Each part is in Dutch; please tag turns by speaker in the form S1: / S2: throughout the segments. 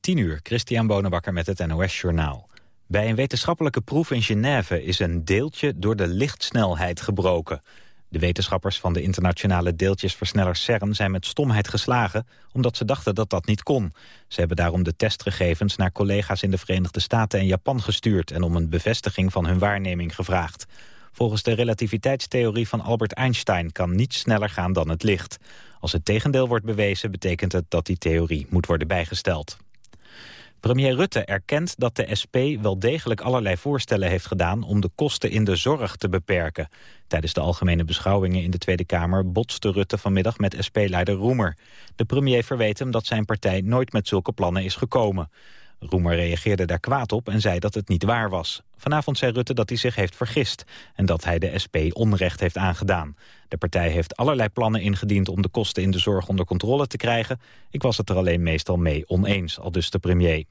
S1: 10 uur, Christian Bonenbakker met het NOS Journaal. Bij een wetenschappelijke proef in Genève is een deeltje door de lichtsnelheid gebroken. De wetenschappers van de internationale deeltjesversneller CERN zijn met stomheid geslagen... omdat ze dachten dat dat niet kon. Ze hebben daarom de testgegevens naar collega's in de Verenigde Staten en Japan gestuurd... en om een bevestiging van hun waarneming gevraagd. Volgens de relativiteitstheorie van Albert Einstein kan niets sneller gaan dan het licht. Als het tegendeel wordt bewezen betekent het dat die theorie moet worden bijgesteld. Premier Rutte erkent dat de SP wel degelijk allerlei voorstellen heeft gedaan om de kosten in de zorg te beperken. Tijdens de algemene beschouwingen in de Tweede Kamer botste Rutte vanmiddag met SP-leider Roemer. De premier verweet hem dat zijn partij nooit met zulke plannen is gekomen. Roemer reageerde daar kwaad op en zei dat het niet waar was. Vanavond zei Rutte dat hij zich heeft vergist en dat hij de SP onrecht heeft aangedaan. De partij heeft allerlei plannen ingediend om de kosten in de zorg onder controle te krijgen. Ik was het er alleen meestal mee oneens, al dus de premier.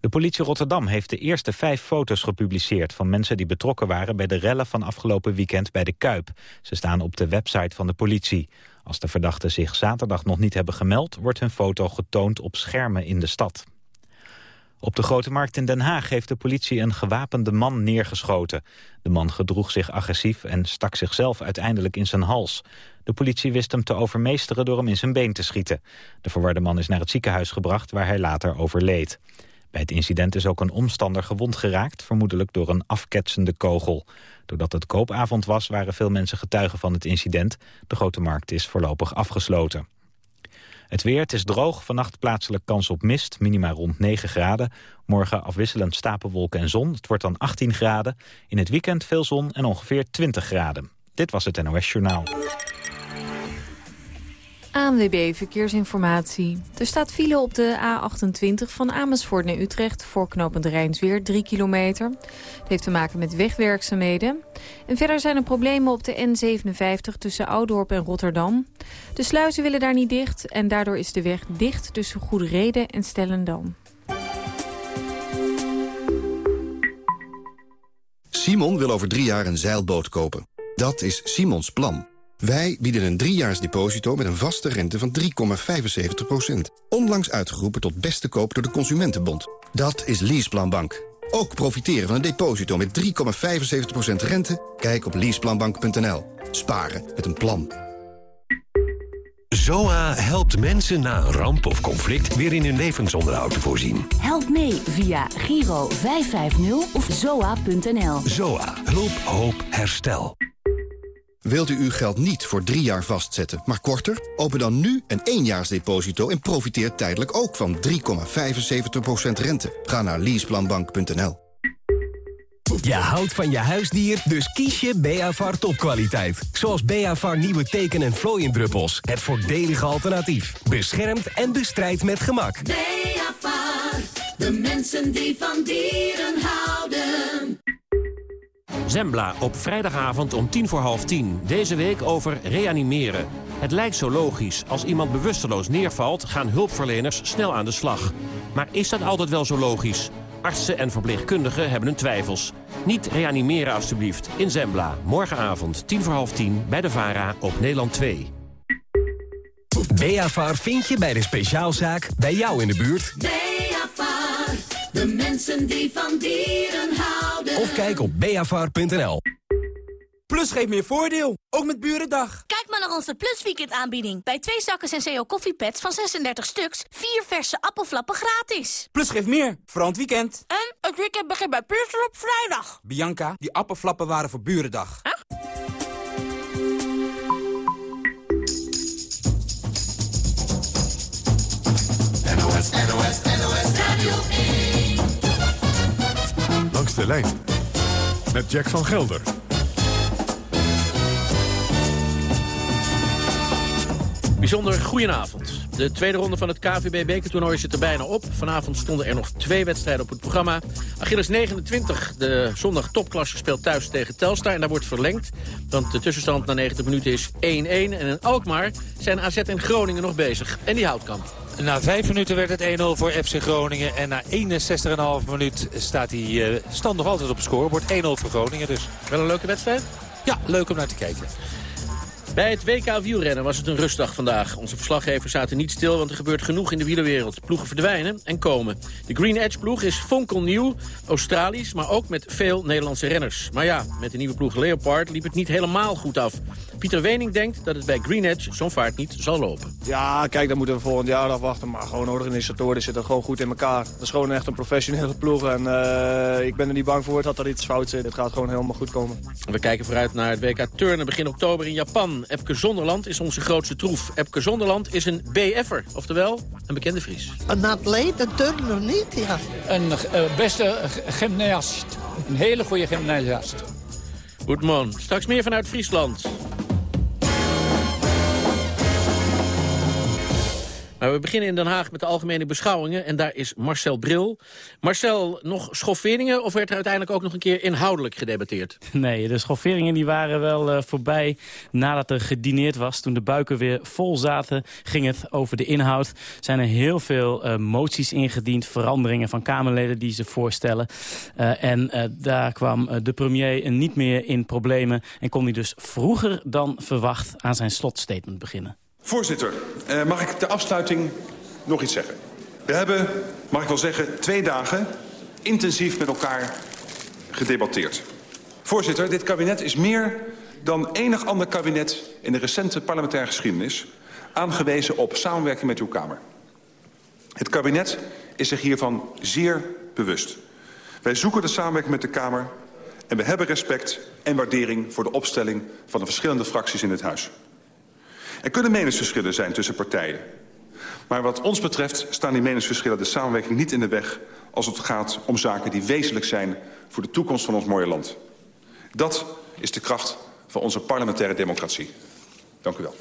S1: De politie Rotterdam heeft de eerste vijf foto's gepubliceerd... van mensen die betrokken waren bij de rellen van afgelopen weekend bij de Kuip. Ze staan op de website van de politie. Als de verdachten zich zaterdag nog niet hebben gemeld... wordt hun foto getoond op schermen in de stad. Op de Grote Markt in Den Haag heeft de politie een gewapende man neergeschoten. De man gedroeg zich agressief en stak zichzelf uiteindelijk in zijn hals. De politie wist hem te overmeesteren door hem in zijn been te schieten. De verwarde man is naar het ziekenhuis gebracht waar hij later overleed. Bij het incident is ook een omstander gewond geraakt, vermoedelijk door een afketsende kogel. Doordat het koopavond was, waren veel mensen getuigen van het incident. De Grote Markt is voorlopig afgesloten. Het weer, het is droog, vannacht plaatselijk kans op mist, minima rond 9 graden. Morgen afwisselend stapelwolken en zon, het wordt dan 18 graden. In het weekend veel zon en ongeveer 20 graden. Dit was het NOS Journaal.
S2: ANWB Verkeersinformatie. Er staat file op de A28 van Amersfoort naar Utrecht... voor knooppunt Rijnsweer, 3 kilometer. Het heeft te maken met wegwerkzaamheden. En verder zijn er problemen op de N57 tussen Oudorp en Rotterdam. De sluizen willen daar niet dicht... en daardoor is de weg dicht tussen Goede Reden en Stellendam.
S3: Simon wil over drie jaar een zeilboot kopen. Dat is Simons plan. Wij bieden een driejaars deposito met een vaste rente van 3,75%. Onlangs uitgeroepen tot beste koop door de Consumentenbond. Dat is Leaseplanbank. Ook profiteren van een deposito met 3,75% rente? Kijk op leaseplanbank.nl. Sparen met een plan.
S4: ZOA helpt mensen na een ramp of conflict weer in hun levensonderhoud te voorzien.
S5: Help mee via Giro 550 of zoa.nl.
S4: ZOA. Hulp, hoop, herstel.
S3: Wilt u uw geld niet voor drie jaar vastzetten, maar korter? Open dan nu een éénjaarsdeposito en profiteer tijdelijk ook van 3,75% rente. Ga naar leaseplanbank.nl.
S6: Je houdt van je huisdier, dus kies je Beavar topkwaliteit. Zoals Beavar nieuwe teken- en vlooiendruppels. Het voordelige alternatief. Beschermt en bestrijdt met gemak.
S7: Beavar, de mensen die van dieren houden.
S8: Zembla op vrijdagavond om tien voor half tien. Deze week over reanimeren. Het lijkt zo logisch. Als iemand bewusteloos neervalt, gaan hulpverleners snel aan de slag. Maar is dat altijd wel zo logisch? Artsen en verpleegkundigen hebben hun twijfels. Niet reanimeren alstublieft. In Zembla. Morgenavond tien voor half tien bij de VARA op Nederland 2.
S6: Beavar vind je bij de speciaalzaak bij jou in de buurt.
S7: Beavar, de mensen die van dieren houden.
S6: Of kijk op beavar.nl.
S9: Plus geeft meer voordeel, ook met Burendag.
S10: Kijk maar naar onze Plus Weekend aanbieding. Bij twee zakken Senseo koffiepads van 36 stuks, vier verse appelflappen gratis.
S9: Plus geeft meer, vooral het weekend.
S10: En het weekend begint bij Plus op vrijdag.
S9: Bianca, die appelflappen waren voor Burendag.
S11: De lijn met Jack van Gelder.
S12: Bijzonder goedenavond. De tweede ronde van het KVB-bekertoernooi zit er bijna op. Vanavond stonden er nog twee wedstrijden op het programma. Achilles 29, de zondag topklasse, speelt thuis tegen Telstar. En daar wordt verlengd, want de tussenstand na 90 minuten is 1-1. En in Alkmaar zijn AZ en Groningen nog bezig. En die houtkamp.
S13: Na vijf minuten werd het 1-0 voor FC Groningen. En na 61,5 minuut staat die uh, stand nog altijd op score. Wordt 1-0 voor Groningen dus.
S12: Wel een leuke wedstrijd?
S13: Ja, leuk om naar te kijken.
S12: Bij het WK wielrennen was het een rustdag vandaag. Onze verslaggevers zaten niet stil, want er gebeurt genoeg in de wielerwereld. Ploegen verdwijnen en komen. De Green Edge ploeg is fonkelnieuw, Australisch, maar ook met veel Nederlandse renners. Maar ja, met de nieuwe ploeg Leopard liep het niet helemaal goed af. Pieter Wening denkt dat het bij Green Edge zo'n vaart niet zal lopen.
S14: Ja, kijk, dan moeten we volgend jaar afwachten. Maar gewoon de organisatoren zitten gewoon goed in elkaar. Dat is gewoon echt een professionele ploeg. En uh, ik ben er niet bang voor dat er iets fout zit. Het gaat gewoon helemaal goed komen.
S12: We kijken vooruit naar het WK Turnen begin oktober in Japan. Epke Zonderland is onze grootste troef. Epke Zonderland is een BF'er, oftewel een bekende Fries.
S15: Een atleet, een turner niet, ja.
S16: Een uh, beste gymnast. Een hele goede gymnasiast.
S12: Goed man. Straks meer vanuit Friesland. Maar we beginnen in Den Haag met de algemene beschouwingen. En daar is Marcel Bril. Marcel, nog schofferingen of werd er uiteindelijk ook nog een keer inhoudelijk gedebatteerd?
S17: Nee, de schofferingen die waren wel uh, voorbij nadat er gedineerd was. Toen de buiken weer vol zaten, ging het over de inhoud. Zijn er heel veel uh, moties ingediend, veranderingen van Kamerleden die ze voorstellen. Uh, en daar kwam de premier niet meer in problemen. En kon hij dus vroeger dan verwacht aan zijn slotstatement beginnen.
S18: Voorzitter, uh, mag ik ter afsluiting nog iets zeggen? We hebben, mag ik wel zeggen, twee dagen intensief met elkaar gedebatteerd. Voorzitter, dit kabinet is meer dan enig ander kabinet in de recente parlementaire geschiedenis aangewezen op samenwerking met uw Kamer. Het kabinet is zich hiervan zeer bewust. Wij zoeken de samenwerking met de Kamer en we hebben respect en waardering voor de opstelling van de verschillende fracties in het huis. Er kunnen meningsverschillen zijn tussen partijen. Maar wat ons betreft staan die meningsverschillen de samenwerking niet in de weg... als het gaat om zaken die wezenlijk zijn voor de toekomst van ons mooie land. Dat is de kracht van onze parlementaire democratie. Dank u wel.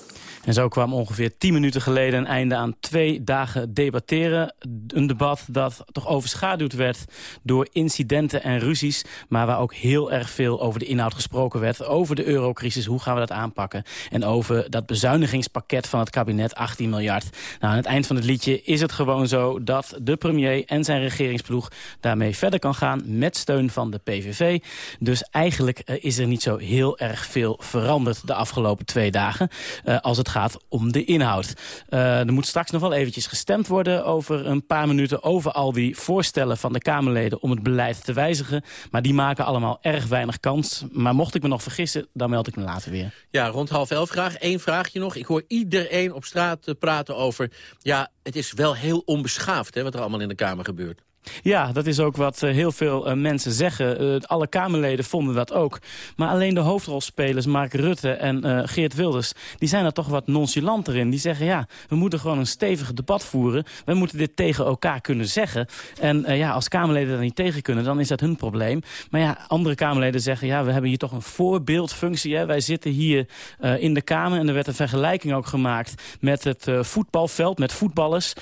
S17: En zo kwam ongeveer tien minuten geleden een einde aan twee dagen debatteren. Een debat dat toch overschaduwd werd door incidenten en ruzies... maar waar ook heel erg veel over de inhoud gesproken werd. Over de eurocrisis, hoe gaan we dat aanpakken? En over dat bezuinigingspakket van het kabinet, 18 miljard. Nou, aan het eind van het liedje is het gewoon zo dat de premier en zijn regeringsploeg... daarmee verder kan gaan met steun van de PVV. Dus eigenlijk uh, is er niet zo heel erg veel veranderd de afgelopen twee dagen. Uh, als het gaat om de inhoud. Uh, er moet straks nog wel eventjes gestemd worden over een paar minuten... over al die voorstellen van de Kamerleden om het beleid te wijzigen. Maar die maken allemaal erg weinig kans. Maar mocht ik me nog vergissen, dan meld ik me later weer.
S12: Ja, rond half elf graag. Eén vraagje nog. Ik hoor iedereen op straat praten over... ja, het is wel heel onbeschaafd hè, wat er allemaal in de Kamer gebeurt.
S17: Ja, dat is ook wat uh, heel veel uh, mensen zeggen. Uh, alle Kamerleden vonden dat ook. Maar alleen de hoofdrolspelers, Mark Rutte en Geert Wilders... die zijn er toch wat nonchalanter in. Die zeggen, ja, we moeten gewoon een stevig debat voeren. We moeten dit tegen elkaar kunnen zeggen. En ja, als Kamerleden dat niet tegen kunnen, dan is dat hun probleem. Maar ja, andere Kamerleden zeggen, ja, we hebben hier toch een voorbeeldfunctie. Hè? Wij zitten hier in de Kamer en er werd een vergelijking ook gemaakt... met het voetbalveld, met voetballers.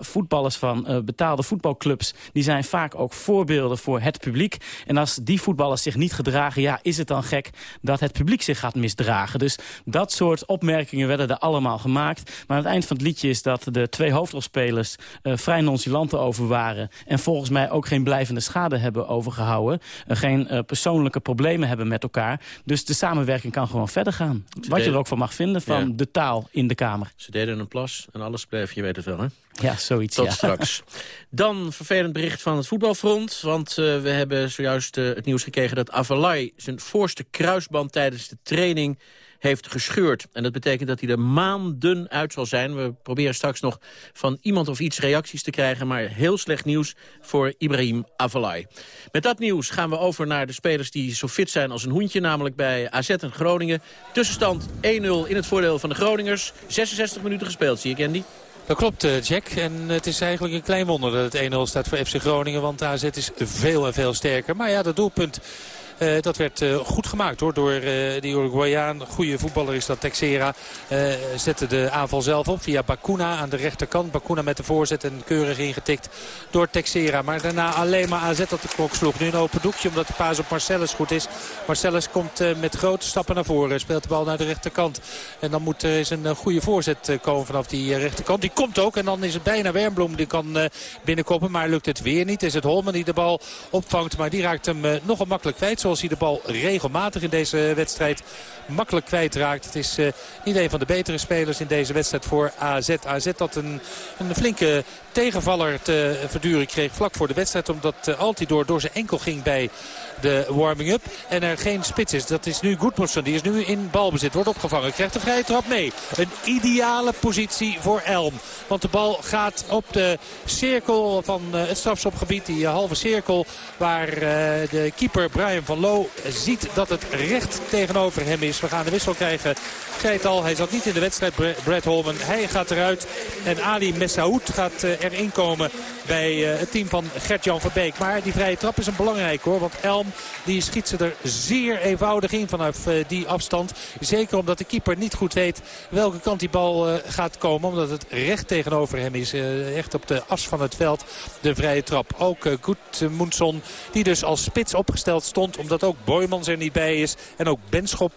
S17: voetballers van betaalde voetbalclubs die zijn vaak ook voorbeelden voor het publiek. En als die voetballers zich niet gedragen, ja, is het dan gek dat het publiek zich gaat misdragen. Dus dat soort opmerkingen werden er allemaal gemaakt. Maar aan het eind van het liedje is dat de twee hoofdrolspelers uh, vrij nonchalant over waren. En volgens mij ook geen blijvende schade hebben overgehouden. Uh, geen uh, persoonlijke problemen hebben met elkaar. Dus de samenwerking kan gewoon verder gaan. Ze Wat deden... je er ook van mag vinden van ja. de taal in de Kamer.
S12: Ze deden een plas en alles bleef, je weet het wel, hè?
S17: Ja, zoiets,
S12: Tot
S17: ja.
S12: straks. Dan vervelend bericht van het voetbalfront. Want uh, we hebben zojuist uh, het nieuws gekregen dat Avalai zijn voorste kruisband tijdens de training heeft gescheurd. En dat betekent dat hij er maanden uit zal zijn. We proberen straks nog van iemand of iets reacties te krijgen... maar heel slecht nieuws voor Ibrahim Avalai. Met dat nieuws gaan we over naar de spelers die zo fit zijn als een hoentje... namelijk bij AZ en Groningen. Tussenstand 1-0 in het voordeel van de Groningers. 66 minuten gespeeld, zie ik, Andy.
S13: Dat klopt, Jack. En het is eigenlijk een klein wonder dat het 1-0 staat voor FC Groningen. Want AZ is veel en veel sterker. Maar ja, dat doelpunt... Uh, dat werd uh, goed gemaakt hoor, door uh, de Uruguayaan. Goede voetballer is dat Texera. zette de aanval zelf op via Bakuna aan de rechterkant. Bakuna met de voorzet en keurig ingetikt door Texera. Maar daarna alleen maar AZ dat de klok sloeg. Nu een open doekje omdat de paas op Marcellus goed is. Marcellus komt met grote stappen naar voren. Speelt de bal naar de rechterkant. En dan moet er eens een goede voorzet komen vanaf die rechterkant. Die komt ook en dan is het bijna Wernbloem die kan binnenkoppen. Maar lukt het weer niet. Is het Holman die de bal opvangt. Maar die raakt hem nogal makkelijk kwijt. Zoals hij de bal regelmatig in deze wedstrijd makkelijk kwijtraakt. Het is niet een van de betere spelers in deze wedstrijd voor AZ. AZ dat een, een flinke tegenvaller te verduren kreeg vlak voor de wedstrijd. Omdat uh, Altidoor door zijn enkel ging bij de warming-up. En er geen spits is. Dat is nu Goedmoedson. Die is nu in balbezit. Wordt opgevangen. Krijgt de vrije trap mee. Een ideale positie voor Elm. Want de bal gaat op de cirkel van uh, het strafschopgebied. Die uh, halve cirkel waar de keeper Brian van Loo ziet dat het recht tegenover hem is. We gaan de wissel krijgen. Ik al, hij zat niet in de wedstrijd, Brad Holman. Hij gaat eruit en Ali Messaoud gaat erin komen bij het team van Gert-Jan Verbeek. Maar die vrije trap is een belangrijk hoor. Want Elm die schiet ze er zeer eenvoudig in vanaf uh, die afstand. Zeker omdat de keeper niet goed weet welke kant die bal uh, gaat komen. Omdat het recht tegenover hem is. Uh, echt op de as van het veld de vrije trap. Ook Goedmoensson die dus als spits opgesteld stond. Omdat ook Boymans er niet bij is. En ook Benschop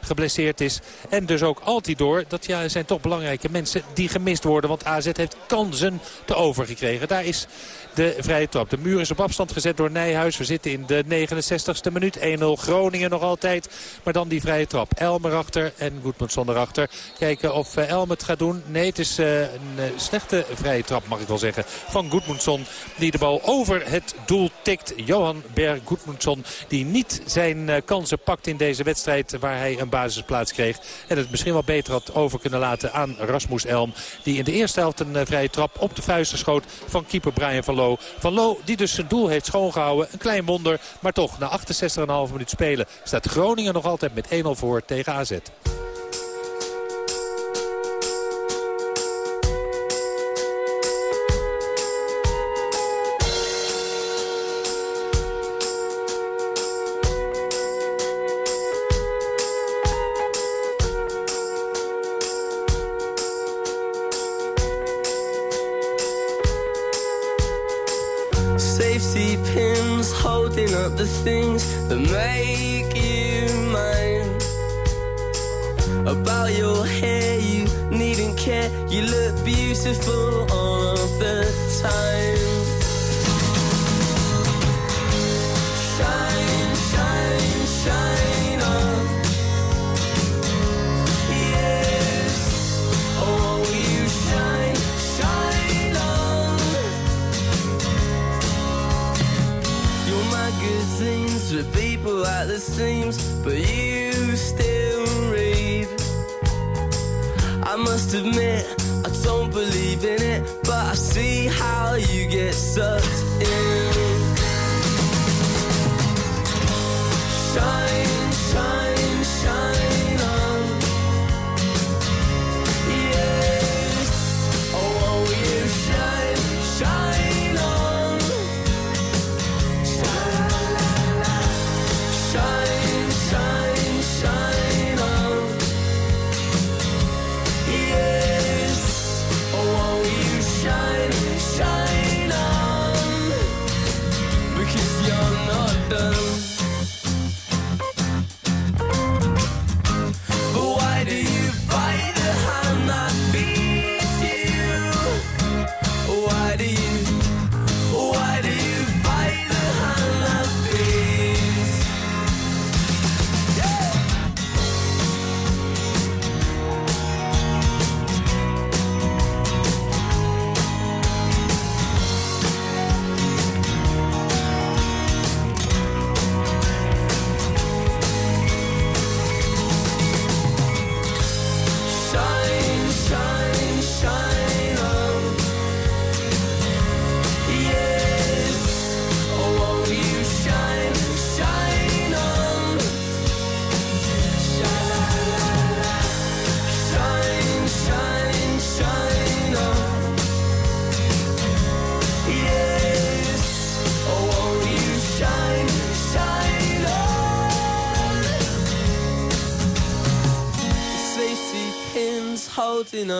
S13: geblesseerd is. En dus ook Altidor. Dat ja, zijn toch belangrijke mensen die gemist worden. Want AZ heeft kansen te overgekregen. Daar is de vrije trap. De muur is op afstand gezet door Nijhuis. We zitten in de 69ste minuut. 1-0 Groningen nog altijd. Maar dan die vrije trap. Elmer achter en Goedmundsson erachter. Kijken of eh, Elmer het gaat doen. Nee, het is uh, een uh, slechte vrije trap mag ik wel zeggen. Van Goedmundsson die de bal over het doel tikt. Johan Berg Goedmundsson die niet zijn kansen pakt in deze wedstrijd. Waar hij een basisplaats kreeg. En het misschien wel beter had over kunnen laten aan Rasmus Elm. Die in de eerste helft een vrije trap op de vuisten schoot van keeper Brian van Van Loo die dus zijn doel heeft schoongehouden. Een klein wonder. Maar toch, na 68,5 minuut spelen staat Groningen nog altijd met 1-0 voor tegen AZ.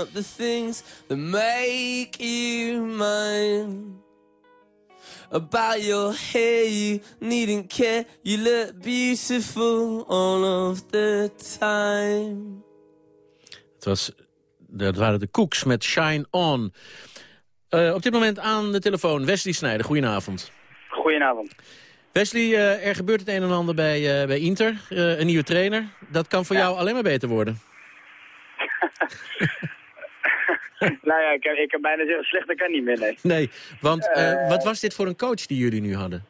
S19: Up the things that make you mine. About your hair, you needn't care. You look beautiful all of the time.
S12: Het was, dat waren de Cooks met Shine On. Eh, op dit moment aan de telefoon Wesley Snijder. Goedenavond.
S20: Goedenavond.
S12: Wesley, eh, er gebeurt het een en ander bij, eh, bij Inter. Eh, een nieuwe trainer. Dat kan voor jou alleen maar beter worden.
S20: nou ja, ik heb, ik bijna zeggen, slechter kan niet meer, nee.
S12: Nee, want eh,
S20: Eh.
S12: wat was dit voor een coach die jullie nu hadden?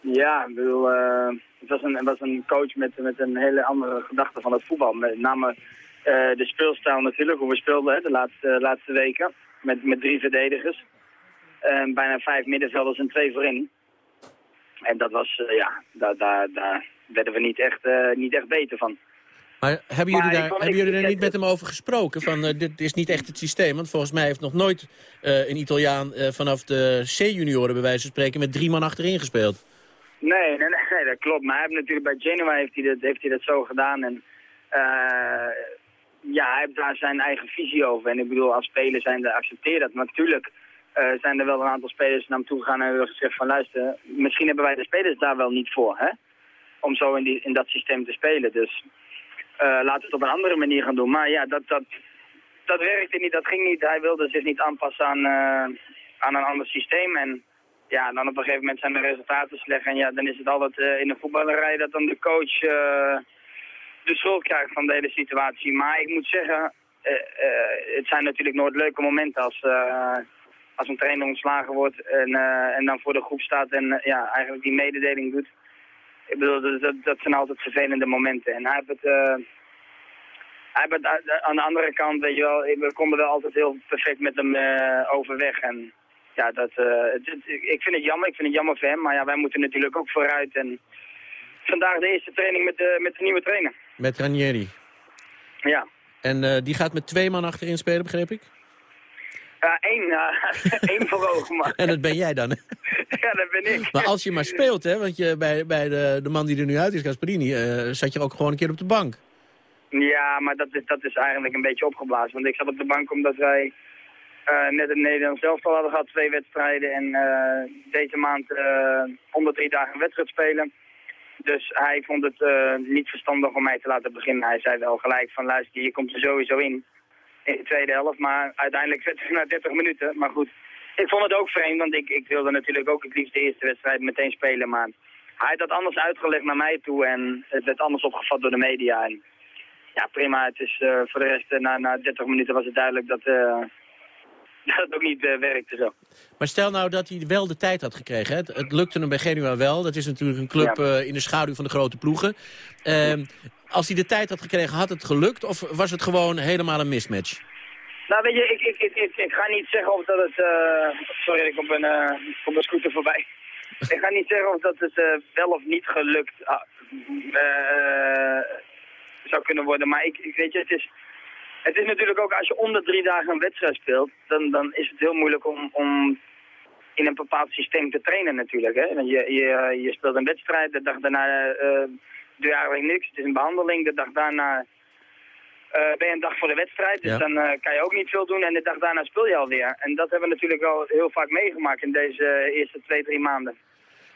S20: Ja, ik bedoel, eh, het, was een, het was een coach met, met een hele andere gedachte van het voetbal. Met name de speelstijl natuurlijk, hoe we speelden hè, de laatste, laatste weken. Met, met drie verdedigers. En bijna vijf middenvelders en twee voorin. En dat was, ja, daar, daar, daar werden we niet echt, niet echt beter van.
S12: Maar hebben jullie, daar, hebben jullie er niet met hem over gesproken? Van, eh, dit is niet echt het systeem. Want volgens mij heeft nog nooit eh, een Italiaan eh, vanaf de C-junioren bij wijze van spreken met drie man achterin gespeeld.
S20: Nee, nee, nee, dat klopt. Maar hij heeft natuurlijk bij Genoa heeft hij dat, heeft hij dat zo gedaan. En ja, hij heeft daar zijn eigen visie over. En ik bedoel, als speler zijn de accepteer dat. Maar natuurlijk zijn er wel een aantal spelers naar hem toe gegaan en hebben gezegd van luister, misschien hebben wij de spelers daar wel niet voor, hè? Om zo in, die, in dat systeem te spelen. Dus laten we het op een andere manier gaan doen. Maar ja, dat, dat, dat werkte niet, dat ging niet. Hij wilde zich niet aanpassen aan, eh, aan een ander systeem. En ja, dan op een gegeven moment zijn de resultaten slecht. En ja, dan is het altijd eh, in de voetballerij dat dan de coach eh, de schuld krijgt van de hele situatie. Maar ik moet zeggen, eh, eh, het zijn natuurlijk nooit leuke momenten als, eh, als een trainer ontslagen wordt en, eh, en dan voor de groep staat en eh, ja, eigenlijk die mededeling doet. Ik bedoel, dat, dat, zijn altijd vervelende momenten. En hij heeft het... eh, hij heeft het aan- de andere kant, weet je wel, we konden wel altijd heel perfect met hem eh, overweg. En ja, dat, eh, het- het- ik vind het jammer, ik vind het jammer voor hem, maar ja, wij moeten natuurlijk ook vooruit. En vandaag de eerste training met de, met de nieuwe trainer.
S12: Met Ranieri.
S20: Ja.
S12: En die gaat met twee man achterin spelen, begreep ik?
S20: Ja, één, uh, één voor ogen, maar.
S12: En dat ben jij dan.
S20: ja, dat ben ik.
S12: Maar als je maar speelt, hè, want je, bij, bij de, de man die er nu uit is, Gasparini, eh, zat je ook gewoon een keer op de bank.
S20: Ja, maar dat is, dat is eigenlijk een beetje opgeblazen. Want ik zat op de bank omdat wij eh, net het Nederlands elftal hadden gehad, twee wedstrijden. En eh, deze maand onder drie dagen een wedstrijd spelen. Dus hij vond het niet verstandig om mij te laten beginnen. Hij zei wel gelijk van luister, je komt er sowieso in. In de tweede helft, maar uiteindelijk werd het na 30 minuten. Maar goed, ik vond het ook vreemd, want ik, ik wilde natuurlijk ook het liefst de eerste wedstrijd meteen spelen. Maar hij had dat anders uitgelegd naar mij toe en het werd anders opgevat door de media. En ja, prima. Het is, eh, voor de rest, eh, na, na 30 minuten was het duidelijk dat, eh, dat het ook niet werkte zo.
S12: Maar stel nou dat hij wel de tijd had gekregen. Hè? Het, het lukte hem bij Genua wel. Dat is natuurlijk een club
S20: Ja.
S12: in de schaduw van de grote ploegen. Ehm, als hij de tijd had gekregen, had het gelukt? Of was het gewoon helemaal een mismatch?
S20: Nou, weet je, ik, ik, ik, ik, ik ga niet zeggen of dat het... eh, sorry, ik kom een, eh, kom een scooter voorbij. ik ga niet zeggen of dat het eh, wel of niet gelukt ah, eh, zou kunnen worden. Maar ik, ik weet je, het is, het is natuurlijk ook als je onder drie dagen een wedstrijd speelt, dan, dan is het heel moeilijk om, om in een bepaald systeem te trainen natuurlijk. Hè? Want je, je, je speelt een wedstrijd, de dag daarna eh doe je eigenlijk niks. Het is een behandeling, de dag daarna eh, ben je een dag voor de wedstrijd. Dus
S12: Ja.
S20: dan eh, kan je ook niet veel doen en de dag daarna speel je alweer. En dat hebben we natuurlijk al heel vaak meegemaakt in deze eh, eerste twee, drie maanden.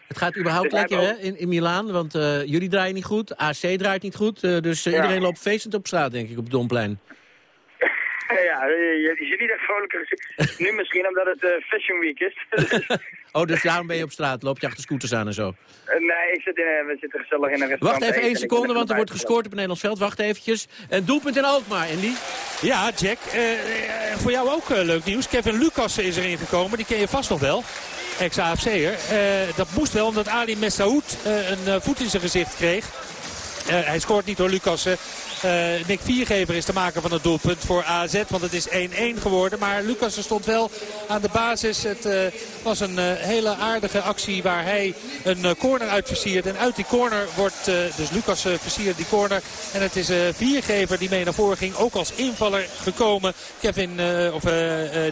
S12: Het gaat überhaupt
S20: Dus
S12: lekker hè, in, in Milaan, want jullie draaien niet goed, AC draait niet goed. dus
S20: Ja.
S12: iedereen loopt feestend op straat, denk ik, op het Domplein.
S20: ja, je, vrolijker. Nu misschien omdat het eh, Fashion Week is.
S12: Oh, dus daarom ben je op straat, loop je achter scooters aan en zo.
S20: Eh, nee, ik zit in, eh, we zitten gezellig in een restaurant.
S12: Wacht even één seconde, want er wordt gescoord op het Nederlands veld. Wacht eventjes. Een doelpunt in Alkmaar, Andy.
S13: Ja, Jack. voor jou ook leuk nieuws. Kevin Lucas is erin gekomen. Die ken je vast nog wel. Ex-AFC'er. Eh dat moest wel omdat Ali Messaoud eh, een voet in zijn gezicht kreeg. Eh, hij scoort niet door Lucas. Eh, Nick Viergever is de maker van het doelpunt voor AZ. Want het is 1-1 geworden. Maar Lucas stond wel aan de basis. Het eh, was een eh, hele aardige actie waar hij een corner uit versiert. En uit die corner wordt dus Lucas versiert die corner. En het is Viergever die mee naar voren ging. Ook als invaller gekomen. Kevin, of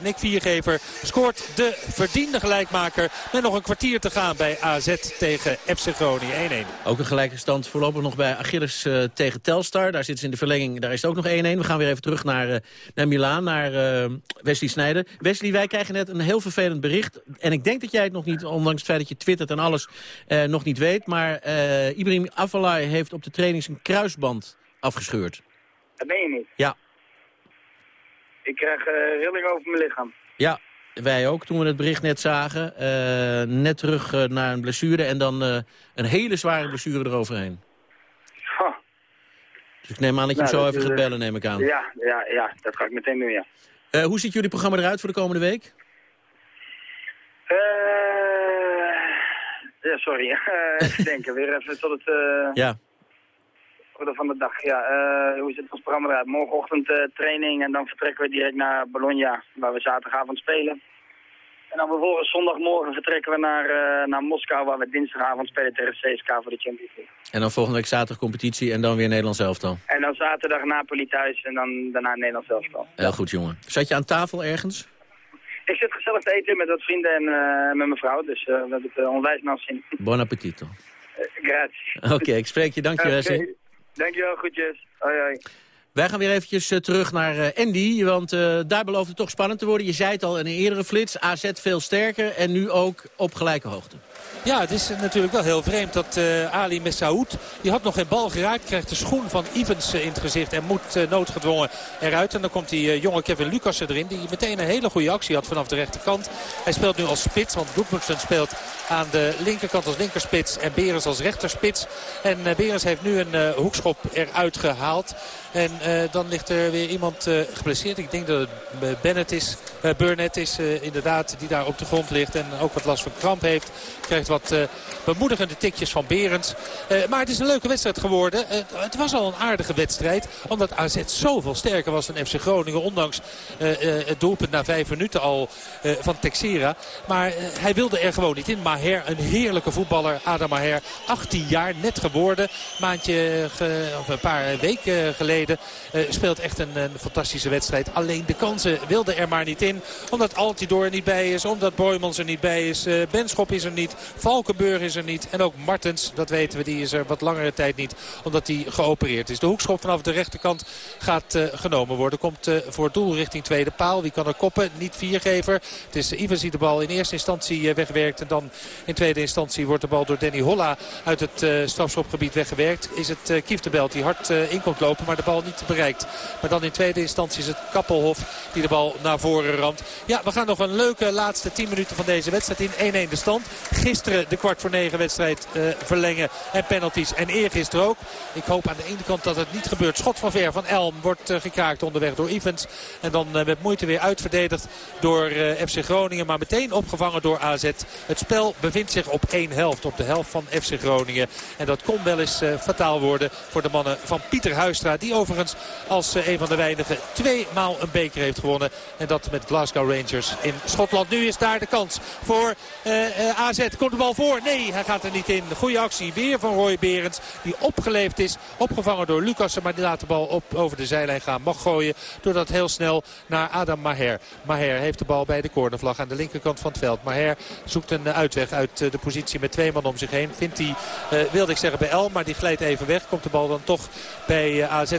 S13: Nick Viergever scoort de verdiende gelijkmaker. Met nog een kwartier te gaan bij AZ tegen FC Groningen 1-1.
S12: Ook een gelijke stand voorlopig nog bij Achilles tegen Telstar. Daar ze in de verlenging, daar is het ook nog 1-1. We gaan weer even terug naar, eh naar Milaan, naar eh, Wesley Snijder. Wesley, wij krijgen net een heel vervelend bericht. En ik denk dat jij het nog niet, ondanks het feit dat je twittert en alles, eh, nog niet weet. Maar Ibrahim Afellay heeft op de training zijn kruisband afgescheurd.
S20: Dat ben je niet.
S12: Ja,
S20: Ik krijg rilling over mijn lichaam.
S12: ja. wij ook toen we het bericht net zagen. Net terug naar een blessure en dan een hele zware blessure eroverheen. Ik neem aan dat je
S20: Nou,
S12: hem zo
S20: dat
S12: even gaat
S20: eh,
S12: bellen, neem ik aan.
S20: Ja, ja, ja, dat ga ik meteen doen, ja.
S12: Eh, hoe ziet jullie programma eruit voor de komende week?
S20: Eh, ja, sorry. Even denken, weer even tot het...
S12: Ja.
S20: orde van de dag. Ja, hoe ziet ons programma eruit? Morgenochtend training en dan vertrekken we direct naar Bologna, waar we zaterdagavond spelen. En dan vervolgens zondagmorgen vertrekken we naar, eh, naar Moskou, waar we dinsdagavond spelen tegen CSK voor de Champions League.
S12: En dan volgende week zaterdag competitie en dan weer Nederlands elftal.
S20: En dan zaterdag Napoli thuis en dan daarna Nederlands elftal.
S12: Heel goed, jongen. Zat je aan tafel ergens?
S20: Ik zit gezellig te eten met wat vrienden en eh, met mijn vrouw, dus hebben het uh, onwijs naar zin.
S12: Bon appetito.
S20: Eh, grazie.
S12: Oké, ik spreek je. Dank je,
S20: Oké.
S12: Wesley.
S20: Dankjewel, groetjes. Hoi, hoi.
S12: Wij gaan weer eventjes eh, terug naar eh, Andy, want eh, daar belooft het toch spannend te worden. Je zei het al in een eerdere flits, AZ veel sterker en nu ook op gelijke hoogte.
S13: Ja, het is natuurlijk wel heel vreemd dat Ali Messaoud... die had nog geen bal geraakt, krijgt de schoen van Evans in het gezicht... en moet noodgedwongen eruit. En dan komt die jonge Kevin Lucassen erin... die meteen een hele goede actie had vanaf de rechterkant. Hij speelt nu als spits, want Goedmundsen speelt aan de linkerkant als linkerspits... en Berens als rechterspits. En Berens heeft nu een hoekschop eruit gehaald. En eh, dan ligt er weer iemand eh, geblesseerd. Ik denk dat het eh, Bennett is, Burnett is inderdaad, die daar op de grond ligt. En ook wat last van kramp heeft. Krijgt wat bemoedigende tikjes van Berends. Maar het is een leuke wedstrijd geworden. Het was al een aardige wedstrijd. Omdat AZ zoveel sterker was dan FC Groningen. Ondanks het doelpunt na vijf minuten al van Texera. Maar hij wilde er gewoon niet in. Maher, een heerlijke voetballer. Adam Maher, 18 jaar net geworden. Maandje, of een paar weken geleden. Eh, speelt echt een, fantastische wedstrijd. Alleen de kansen wilden er maar niet in. Omdat Altidor er niet bij is. Omdat Boymans er niet bij is. eh, Benschop is er niet. Valkenburg is er niet. En ook Martens, dat weten we, die is er wat langere tijd niet. Omdat hij geopereerd is. De hoekschop vanaf de rechterkant gaat eh, genomen worden. Komt voor het doel richting tweede paal. Wie kan er koppen? Niet viergever. Het is Ivers die de bal in eerste instantie wegwerkt. En dan in tweede instantie wordt de bal door Danny Holla uit het strafschopgebied weggewerkt. Is het uh, Kieftenbelt die hard uh, in komt lopen, maar de bal niet bereikt. Maar dan in tweede instantie is het Kappelhof die de bal naar voren ramt. Ja, we gaan nog een leuke laatste 10 minuten van deze wedstrijd in. 1-1 de stand. Gisteren de kwart voor negen wedstrijd uh, verlengen en penalties. En eergisteren ook. Ik hoop aan de ene kant dat het niet gebeurt. Schot van ver van Elm wordt uh, gekraakt onderweg door Evans. En dan uh, met moeite weer uitverdedigd door FC Groningen. Maar meteen opgevangen door AZ. Het spel bevindt zich op één helft. Op de helft van FC Groningen. En dat kon wel eens fataal worden voor de mannen van Pieter Huistra. Die overigens als een van de weinigen twee maal een beker heeft gewonnen. En dat met Glasgow Rangers in Schotland. Nu is daar de kans voor AZ. Komt de bal voor? Nee, hij gaat er niet in. Goede actie weer van Roy Berends. Die opgeleefd is. Opgevangen door Lucassen. Maar die laat de bal op over de zijlijn gaan. Mag gooien. Doordat heel snel naar Adam Maher. Maher heeft de bal bij de cornervlag aan de linkerkant van het veld. Maher zoekt een uitweg uit de positie met twee man om zich heen. Vindt hij, uh, wilde ik zeggen bij El, maar die glijdt even weg. Komt de bal dan toch bij uh, AZ.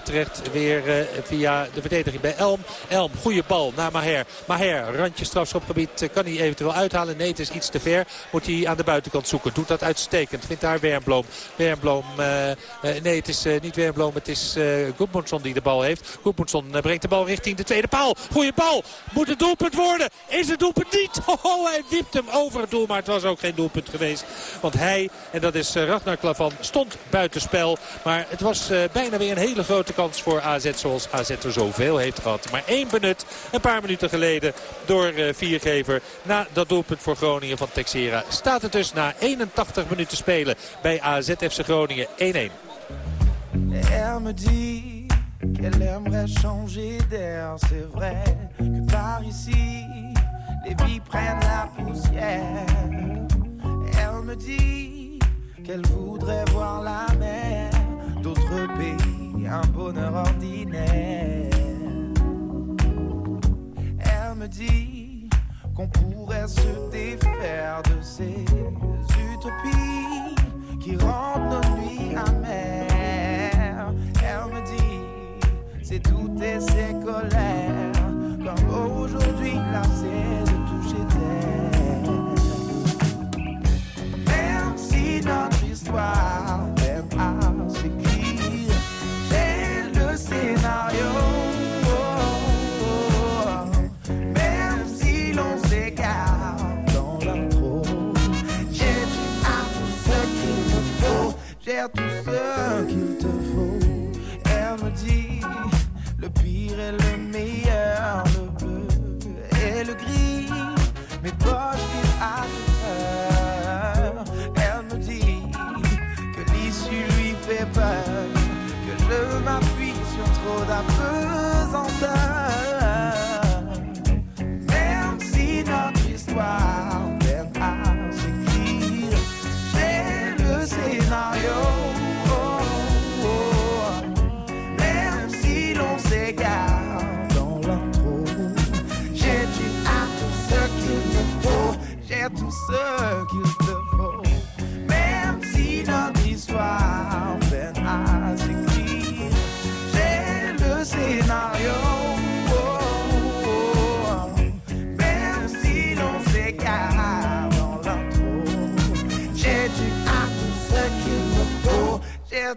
S13: Weer uh, via de verdediging bij Elm. Elm, goede bal naar Maher. Maher, randje strafschopgebied. Kan hij eventueel uithalen? Nee, het is iets te ver. Moet hij aan de buitenkant zoeken. Doet dat uitstekend. Vindt daar Wernbloem. Wernbloem, nee het is niet Wernbloem. Het is Goedmundsson die de bal heeft. Goedmundsson brengt de bal richting de tweede paal. Goeie bal. Moet het doelpunt worden. Is het doelpunt niet? Oh, hij wiept hem over het doel. Maar het was ook geen doelpunt geweest. Want hij, en dat is Ragnar Klavan, stond buitenspel. Maar het was bijna weer een hele grote kans voor AZ. Zoals AZ er zoveel heeft gehad. Maar één benut een paar minuten geleden door uh, Viergever. Na dat doelpunt voor Groningen van Texera. Staat het dus na 81 minuten spelen bij AZ FC Groningen 1-1.
S21: Elle me dit qu'elle aimerait changer d'air, c'est vrai que par ici les vies prennent la poussière. Me dit voir la mer, d'autres pays, un bonheur ordinaire. Elle me dit qu'on pourrait se défaire de ces utopies qui rendent nos nuits amères.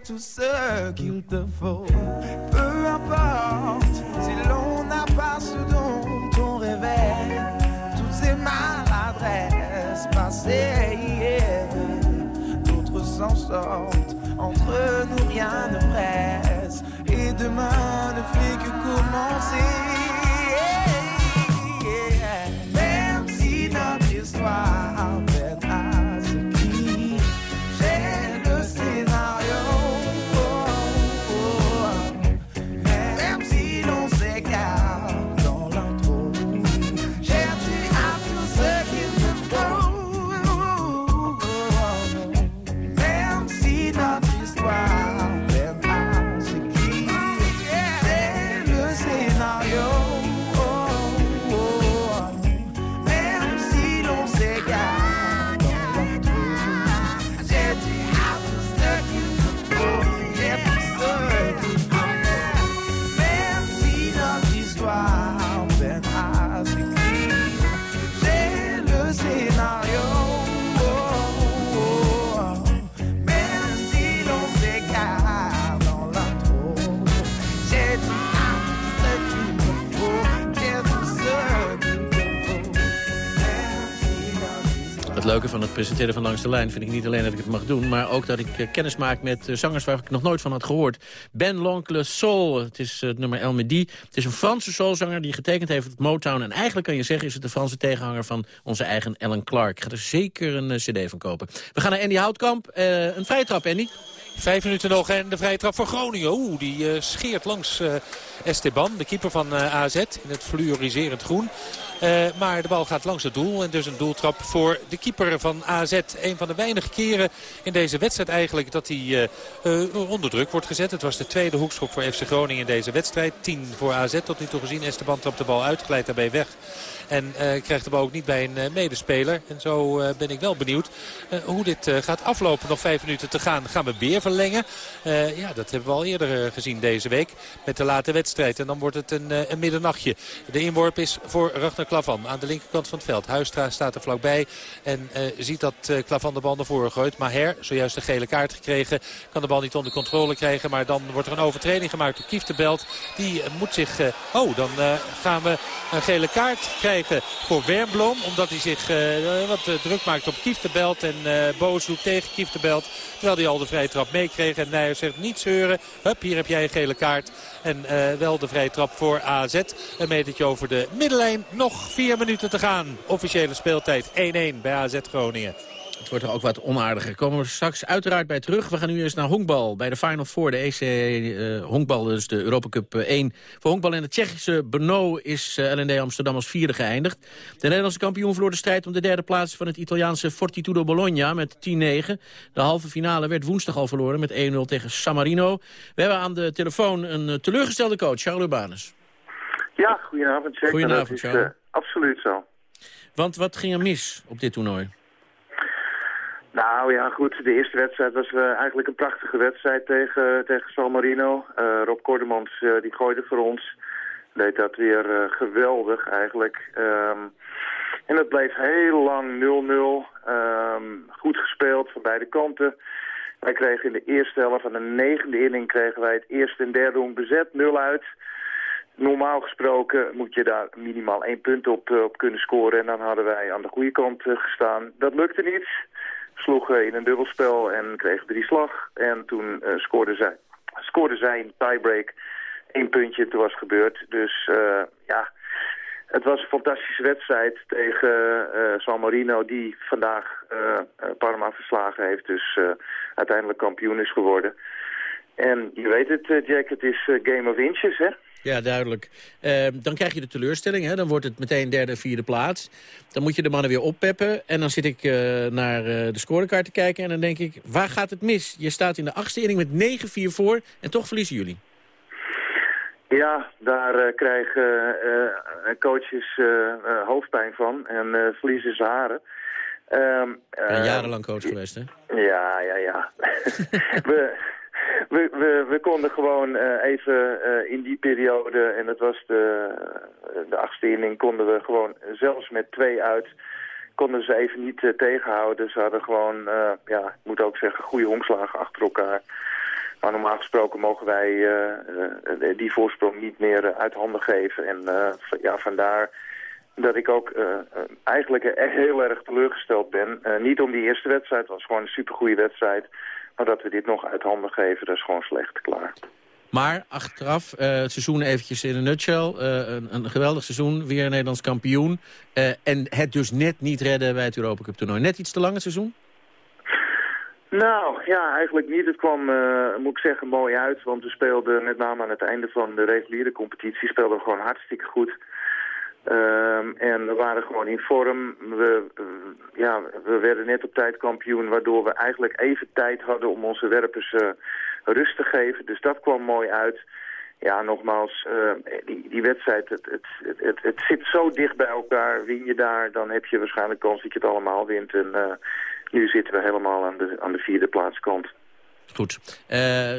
S21: Tout ce qu'il te faut. Peu importe si l'on n'a pas ce dont on rêvait. Toutes ces maladresses passées hier, d'autres s'en sortent. Entre nous, rien ne presse. Et demain ne fait que commencer.
S12: Presenteren van Langs de Lijn vind ik niet alleen dat ik het mag doen... maar ook dat ik eh, kennis maak met eh, zangers waar ik nog nooit van had gehoord. Ben L'Oncle Soul, het is eh, het nummer El Medi. Het is een Franse soulzanger die getekend heeft op Motown... en eigenlijk kan je zeggen is het de Franse tegenhanger van onze eigen Ellen Clark. Ik ga er zeker een cd van kopen. We gaan naar Andy Houtkamp. Een vrije trap, Andy.
S13: Vijf minuten nog en de vrije trap voor Groningen. Oeh, die eh, scheert langs eh, Esteban, de keeper van eh, AZ, in het fluoriserend groen. Maar de bal gaat langs het doel en dus een doeltrap voor de keeper van AZ. Een van de weinige keren in deze wedstrijd eigenlijk dat hij onder druk wordt gezet. Het was de tweede hoekschop voor FC Groningen in deze wedstrijd. 10 voor AZ tot nu toe gezien. Esteban trapt de bal uit, glijdt daarbij weg. En eh, krijgt de bal ook niet bij een eh, medespeler. En zo eh, ben ik wel benieuwd hoe dit gaat aflopen. Nog vijf minuten te gaan. Gaan we weer verlengen? Ja, dat hebben we al eerder gezien deze week. Met de late wedstrijd. En dan wordt het een, een middernachtje. De inworp is voor Ragnar Klavan aan de linkerkant van het veld. Huistra staat er vlakbij. En ziet dat eh, Klavan de bal naar voren gooit. Maher, zojuist een gele kaart gekregen. Kan de bal niet onder controle krijgen. Maar dan wordt er een overtreding gemaakt door Kieftenbelt. Die moet zich... oh, dan gaan we een gele kaart krijgen voor Wernbloem. Omdat hij zich eh, wat eh, druk maakt op Kieftenbelt. En eh, boos doet tegen Kieftenbelt. Terwijl hij al de vrije trap meekreeg. En Nijer zegt niet zeuren. Hup, hier heb jij een gele kaart. En wel de vrije trap voor AZ. Een metertje over de middenlijn. Nog vier minuten te gaan. Officiële speeltijd 1-1 bij AZ Groningen.
S12: Het wordt er ook wat onaardiger. Komen we straks uiteraard bij terug. We gaan nu eerst naar honkbal. Bij de Final Four, de EC eh, honkbal, dus de Europa Cup eh, 1. Voor honkbal in het Tsjechische Brno is eh, LND Amsterdam als vierde geëindigd. De Nederlandse kampioen verloor de strijd om de derde plaats van het Italiaanse Fortitudo Bologna met 10-9. De halve finale werd woensdag al verloren met 1-0 tegen San Marino. We hebben aan de telefoon een eh, teleurgestelde coach, Charles Urbanus.
S22: Ja, goedenavond. Zeker.
S12: Goedenavond,
S22: dat is
S12: Charles.
S22: eh, absoluut zo.
S12: Want wat ging er mis op dit toernooi?
S22: Nou ja, goed. De eerste wedstrijd was eh, eigenlijk een prachtige wedstrijd tegen, tegen San Marino. Eh, Rob Kordemans eh, die gooide voor ons. Deed dat weer geweldig eigenlijk. Ehm, en het bleef heel lang 0-0. Ehm, goed gespeeld van beide kanten. Wij kregen in de eerste helft van de negende inning kregen wij het eerste en derde honk bezet. 0 uit. Normaal gesproken moet je daar minimaal één punt op, op kunnen scoren. En dan hadden wij aan de goede kant gestaan. Dat lukte niet. Sloegen in een dubbelspel en kregen drie slag. En toen eh scoorden zij, scoorden zij in tiebreak één puntje. Toen was gebeurd. Dus eh, ja, het was een fantastische wedstrijd tegen eh, San Marino... die vandaag Parma verslagen heeft. Dus uiteindelijk kampioen is geworden. En je weet het, Jack, het is game of inches, hè?
S12: Ja, duidelijk. Eh, dan krijg je de teleurstelling. Hè? Dan wordt het meteen derde, vierde plaats. Dan moet je de mannen weer oppeppen. En dan zit ik eh, naar eh, de scorekaart te kijken. En dan denk ik, waar gaat het mis? Je staat in de achtste inning met 9-4 voor. En toch verliezen jullie.
S22: Ja, daar uh, krijgen coaches hoofdpijn van en verliezen ze haren.
S12: Um, en jarenlang coach geweest, hè?
S22: Ja, ja, ja. we, we, konden gewoon even in die periode, en dat was de, de achtste inning, konden we gewoon zelfs met twee uit, konden ze even niet tegenhouden. Ze hadden gewoon, ja, ik moet ook zeggen, goede omslagen achter elkaar. Maar normaal gesproken mogen wij uh, die voorsprong niet meer uit handen geven. En ja, vandaar dat ik ook eigenlijk echt heel erg teleurgesteld ben. niet om die eerste wedstrijd, het was gewoon een supergoeie wedstrijd. Maar dat we dit nog uit handen geven, dat is gewoon slecht, klaar.
S12: Maar achteraf, het seizoen eventjes in een nutshell. een, een, geweldig seizoen, weer Nederlands kampioen. en het dus net niet redden bij het Europa Cup toernooi. Net iets te lang het seizoen?
S22: Nou, ja, eigenlijk niet. Het kwam, moet ik zeggen, mooi uit. Want we speelden met name aan het einde van de reguliere competitie... speelden we gewoon hartstikke goed. Um, en we waren gewoon in vorm. We, uh, ja, we werden net op tijd kampioen... waardoor we eigenlijk even tijd hadden om onze werpers uh, rust te geven. Dus dat kwam mooi uit. Ja, nogmaals, die, die wedstrijd, het, het, het, het, zit zo dicht bij elkaar. Win je daar, dan heb je waarschijnlijk kans dat je het allemaal wint. En nu zitten we helemaal aan de, aan de vierde plaatskant.
S12: Goed.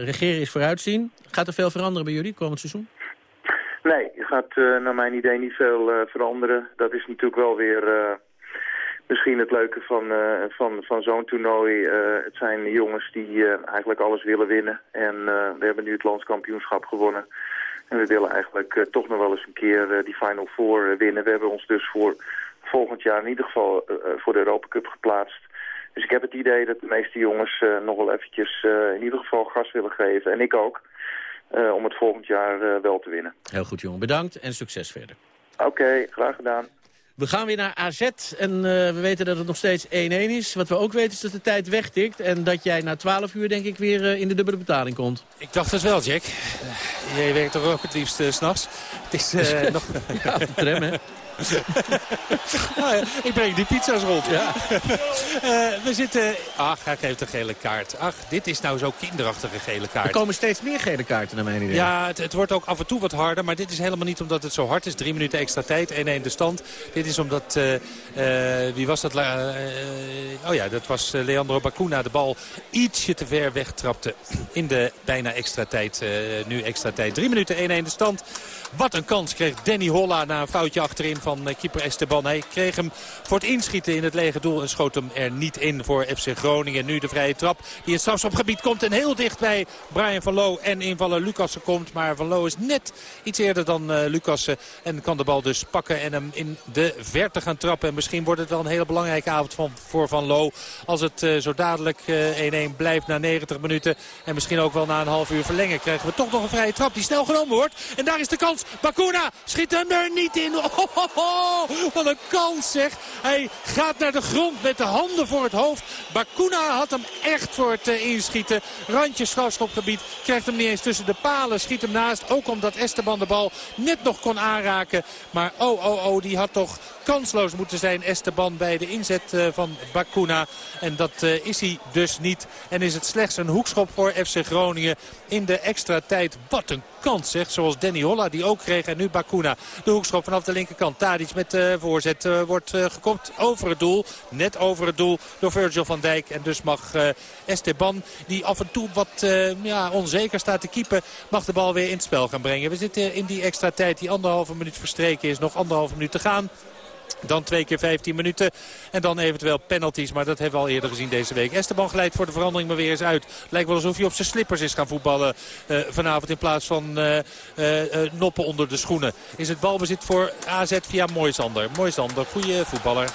S12: Regeren is vooruitzien. Gaat er veel veranderen bij jullie komend seizoen?
S22: Nee, er gaat uh, naar mijn idee niet veel uh, veranderen. Dat is natuurlijk wel weer misschien het leuke van, van, van zo'n toernooi. het zijn jongens die eigenlijk alles willen winnen. En we hebben nu het landskampioenschap gewonnen. En we willen eigenlijk toch nog wel eens een keer die Final Four winnen. We hebben ons dus voor volgend jaar in ieder geval voor de Europa Cup geplaatst. Dus ik heb het idee dat de meeste jongens nog wel eventjes in ieder geval gas willen geven. En ik ook. Uh, om het volgend jaar wel te winnen.
S12: Heel goed jongen, bedankt en succes verder.
S22: Oké, okay, graag gedaan.
S12: We gaan weer naar AZ en we weten dat het nog steeds 1-1 is. Wat we ook weten is dat de tijd wegtikt. En dat jij na 12 uur denk ik weer in de dubbele betaling komt.
S13: Ik dacht het wel, Jack. Jij werkt toch ook het liefst s s'nachts? Het is nog...
S12: ja, tram hè.
S13: nou ja, ik breng die pizza's rond. Ja. uh, we zitten... Ach, hij geeft een gele kaart. Ach, dit is nou zo kinderachtige gele kaart.
S12: Er komen steeds meer gele kaarten naar mijn idee.
S13: Ja, het, het, wordt ook af en toe wat harder. Maar dit is helemaal niet omdat het zo hard is. Drie minuten extra tijd, 1-1 de stand. Dit is omdat... Uh, uh, wie was dat? oh ja, dat was Leandro Bacuna. De bal ietsje te ver wegtrapte in de bijna extra tijd. nu extra tijd. Drie minuten 1-1 de stand. Wat een kans kreeg Danny Holla na een foutje achterin van keeper Esteban. Hij kreeg hem voor het inschieten in het lege doel en schoot hem er niet in voor FC Groningen. Nu de vrije trap die het strafschopgebied komt en heel dicht bij Brian van Loo en invaller Lucassen komt. Maar van Loo is net iets eerder dan uh, Lucassen en kan de bal dus pakken en hem in de verte gaan trappen. En misschien wordt het wel een hele belangrijke avond voor Van Loo als het zo dadelijk 1-1 uh, blijft na 90 minuten. En misschien ook wel na een half uur verlengen krijgen we toch nog een vrije trap die snel genomen wordt. En daar is de kans. Bakuna schiet hem er niet in. Oh, oh, oh, wat een kans zeg. Hij gaat naar de grond met de handen voor het hoofd. Bakuna had hem echt voor het uh, inschieten. Randje strafschopgebied. Krijgt hem niet eens tussen de palen. Schiet hem naast. Ook omdat Esteban de bal net nog kon aanraken. Maar oh, oh, oh, die had toch kansloos moeten zijn Esteban bij de inzet uh, van Bakuna. En dat uh, is hij dus niet. En is het slechts een hoekschop voor FC Groningen in de extra tijd. Wat een kans zeg. Zoals Danny Holla die ook kreeg. En nu Bakuna. De hoekschop vanaf de linkerkant. Tadic met uh, voorzet uh, wordt uh, gekopt over het doel. Net over het doel door Virgil van Dijk. En dus mag Esteban, die af en toe wat ja, onzeker staat te keeper, mag de bal weer in het spel gaan brengen. We zitten in die extra tijd die anderhalve minuut verstreken is. Nog anderhalve minuut te gaan. Dan twee keer 15 minuten. En dan eventueel penalties. Maar dat hebben we al eerder gezien deze week. Esteban glijdt voor de verandering maar weer eens uit. Lijkt wel alsof hij op zijn slippers is gaan voetballen uh, vanavond. In plaats van uh, uh, noppen onder de schoenen. Is het balbezit voor AZ via Moisander. Moisander, goede voetballer.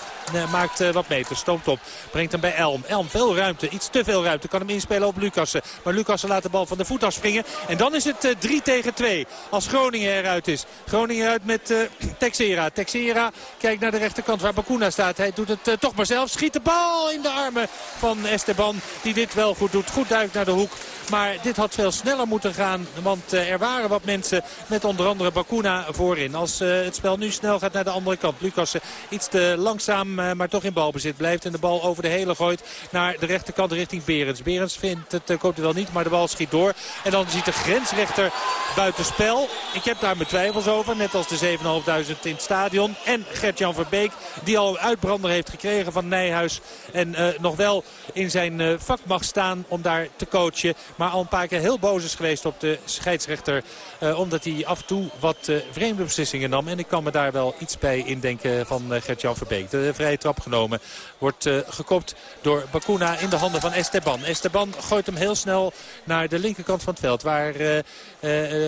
S13: maakt wat meters, stoomt op. Brengt hem bij Elm. Elm, veel ruimte. Iets te veel ruimte. Kan hem inspelen op Lucassen. Maar Lucassen laat de bal van de voet afspringen. En dan is het 3 tegen 2. Als Groningen eruit is. Groningen eruit met Texera. Texera kijkt naar de rechterkant waar Bakuna staat. Hij doet het uh, toch maar zelf. Schiet de bal in de armen van Esteban. Die dit wel goed doet. Goed duikt naar de hoek. Maar dit had veel sneller moeten gaan. Want uh, er waren wat mensen met onder andere Bakuna voorin. Als uh, het spel nu snel gaat naar de andere kant. Lucas iets te langzaam eh, maar toch in balbezit blijft. En de bal over de hele gooit naar de rechterkant richting Berends. Berends vindt het, koopt het wel niet, maar de bal schiet door. En dan ziet de grensrechter buitenspel. Ik heb daar mijn twijfels over. Net als de 7.500 in het stadion. En Gert-Jan Verbeek die al uitbrander heeft gekregen van Nijhuis. En uh, nog wel in zijn uh, vak mag staan om daar te coachen. Maar al een paar keer heel boos is geweest op de scheidsrechter. Uh, omdat hij af en toe wat vreemde beslissingen nam. En ik kan me daar wel iets bij indenken van Gert-Jan Verbeek. De vrije trap genomen wordt gekopt door Bakuna in de handen van Esteban. Esteban gooit hem heel snel naar de linkerkant van het veld. Waar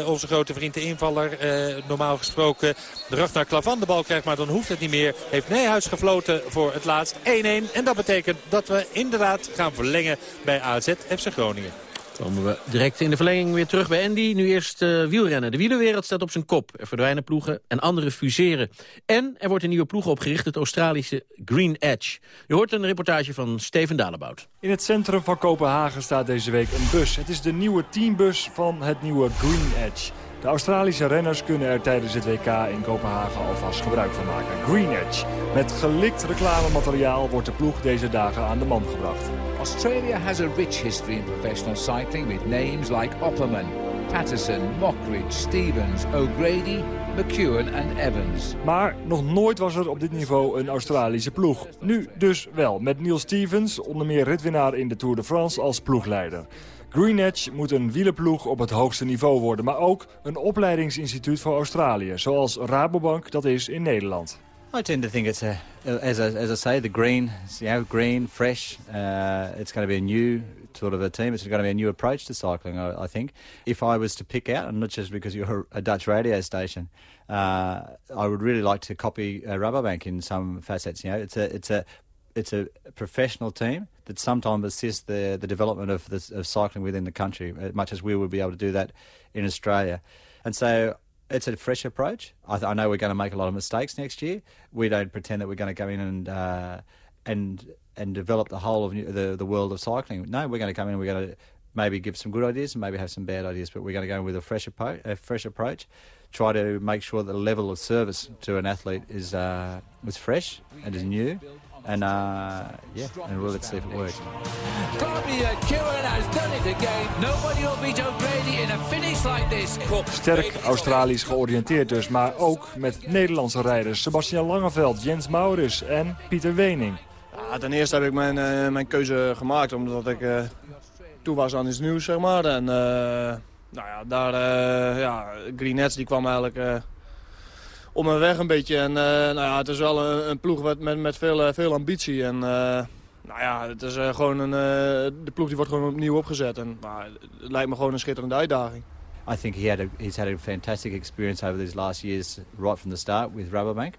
S13: onze grote vriend de invaller normaal gesproken de rug naar Klavan de bal krijgt. Maar dan hoeft het niet meer. Heeft Nijhuis gefloten voor het laatst 1-1. En dat betekent dat we inderdaad gaan verlengen bij AZ FC Groningen.
S12: Komen we direct in de verlenging weer terug bij Andy. Nu eerst uh, wielrennen. De wielerwereld staat op zijn kop. Er verdwijnen ploegen en andere fuseren. En er wordt een nieuwe ploeg opgericht, het Australische Green Edge. Je hoort een reportage van Steven Dalebout.
S23: In het centrum van Kopenhagen staat deze week een bus. Het is de nieuwe teambus van het nieuwe Green Edge. De Australische renners kunnen er tijdens het WK in Kopenhagen alvast gebruik van maken. Green Edge. Met gelikt reclamemateriaal wordt de ploeg deze dagen aan de man gebracht.
S24: Australia has a rich history in professional cycling with names like Opperman, Patterson, Mockridge, Stevens, O'Grady, McEwen en Evans.
S23: Maar nog nooit was er op dit niveau een Australische ploeg. Nu dus wel, met Neil Stevens, onder meer ritwinnaar in de Tour de France, als ploegleider. Green Edge moet een wielenploeg op het hoogste niveau worden... maar ook een opleidingsinstituut voor Australië... zoals Rabobank dat is in Nederland.
S25: I tend to think it's a, as I, as I say, the green, you know, green, fresh. Uh, it's going to be a new sort of a team. It's going to be a new approach to cycling, I, I think. If I was to pick out, and not just because you're a Dutch radio station, uh, I would really like to copy uh, in some facets. You know, it's a it's a it's a professional team that sometimes assists the the development of of cycling within the country, as much as we would be able to do that in Australia. And so it's a fresh approach. I, I, know we're going to make a lot of mistakes next year. We don't pretend that we're going to go in and uh, and and develop the whole of the the world of cycling. No, we're going to come in. We're going to maybe give some good ideas and maybe have some bad ideas, but we're going to go in with a fresh approach. A fresh approach. Try to make sure the level of service to an athlete is uh, is fresh and is new And uh, yeah, and see if it works. it will beat O'Grady in a finish like this.
S23: Sterk Australisch georiënteerd dus, maar ook met Nederlandse rijders. Sebastian Langeveld, Jens Maurus en Pieter Wening.
S14: Ja, ten eerste heb ik mijn, uh, mijn keuze gemaakt omdat ik uh, toe was aan iets nieuws, zeg maar. En uh, nou ja, daar, ja, Green Nets die kwam eigenlijk om mijn weg een beetje. En uh, nou ja, het is wel een, ploeg met, met, met veel, uh, veel ambitie. En uh, nou ja, het is gewoon een, de ploeg die wordt gewoon opnieuw opgezet. En nou, het lijkt me gewoon een schitterende uitdaging.
S25: I think he had he's had a fantastic experience over these last years right from the start with Rabobank.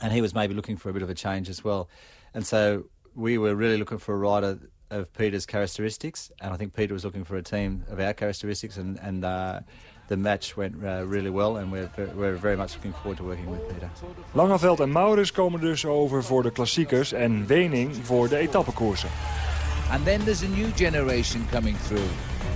S25: And he was maybe looking for a bit of a change as well. And so we were really looking for a rider of Peter's characteristics. And I think Peter was looking for a team of our characteristics. And, and the match went uh, really well and we're, we're very much looking forward to working with Peter.
S23: Langeveld en Maurits komen dus over voor de klassiekers en Wening voor de etappekoersen.
S24: And then there's a new generation coming through.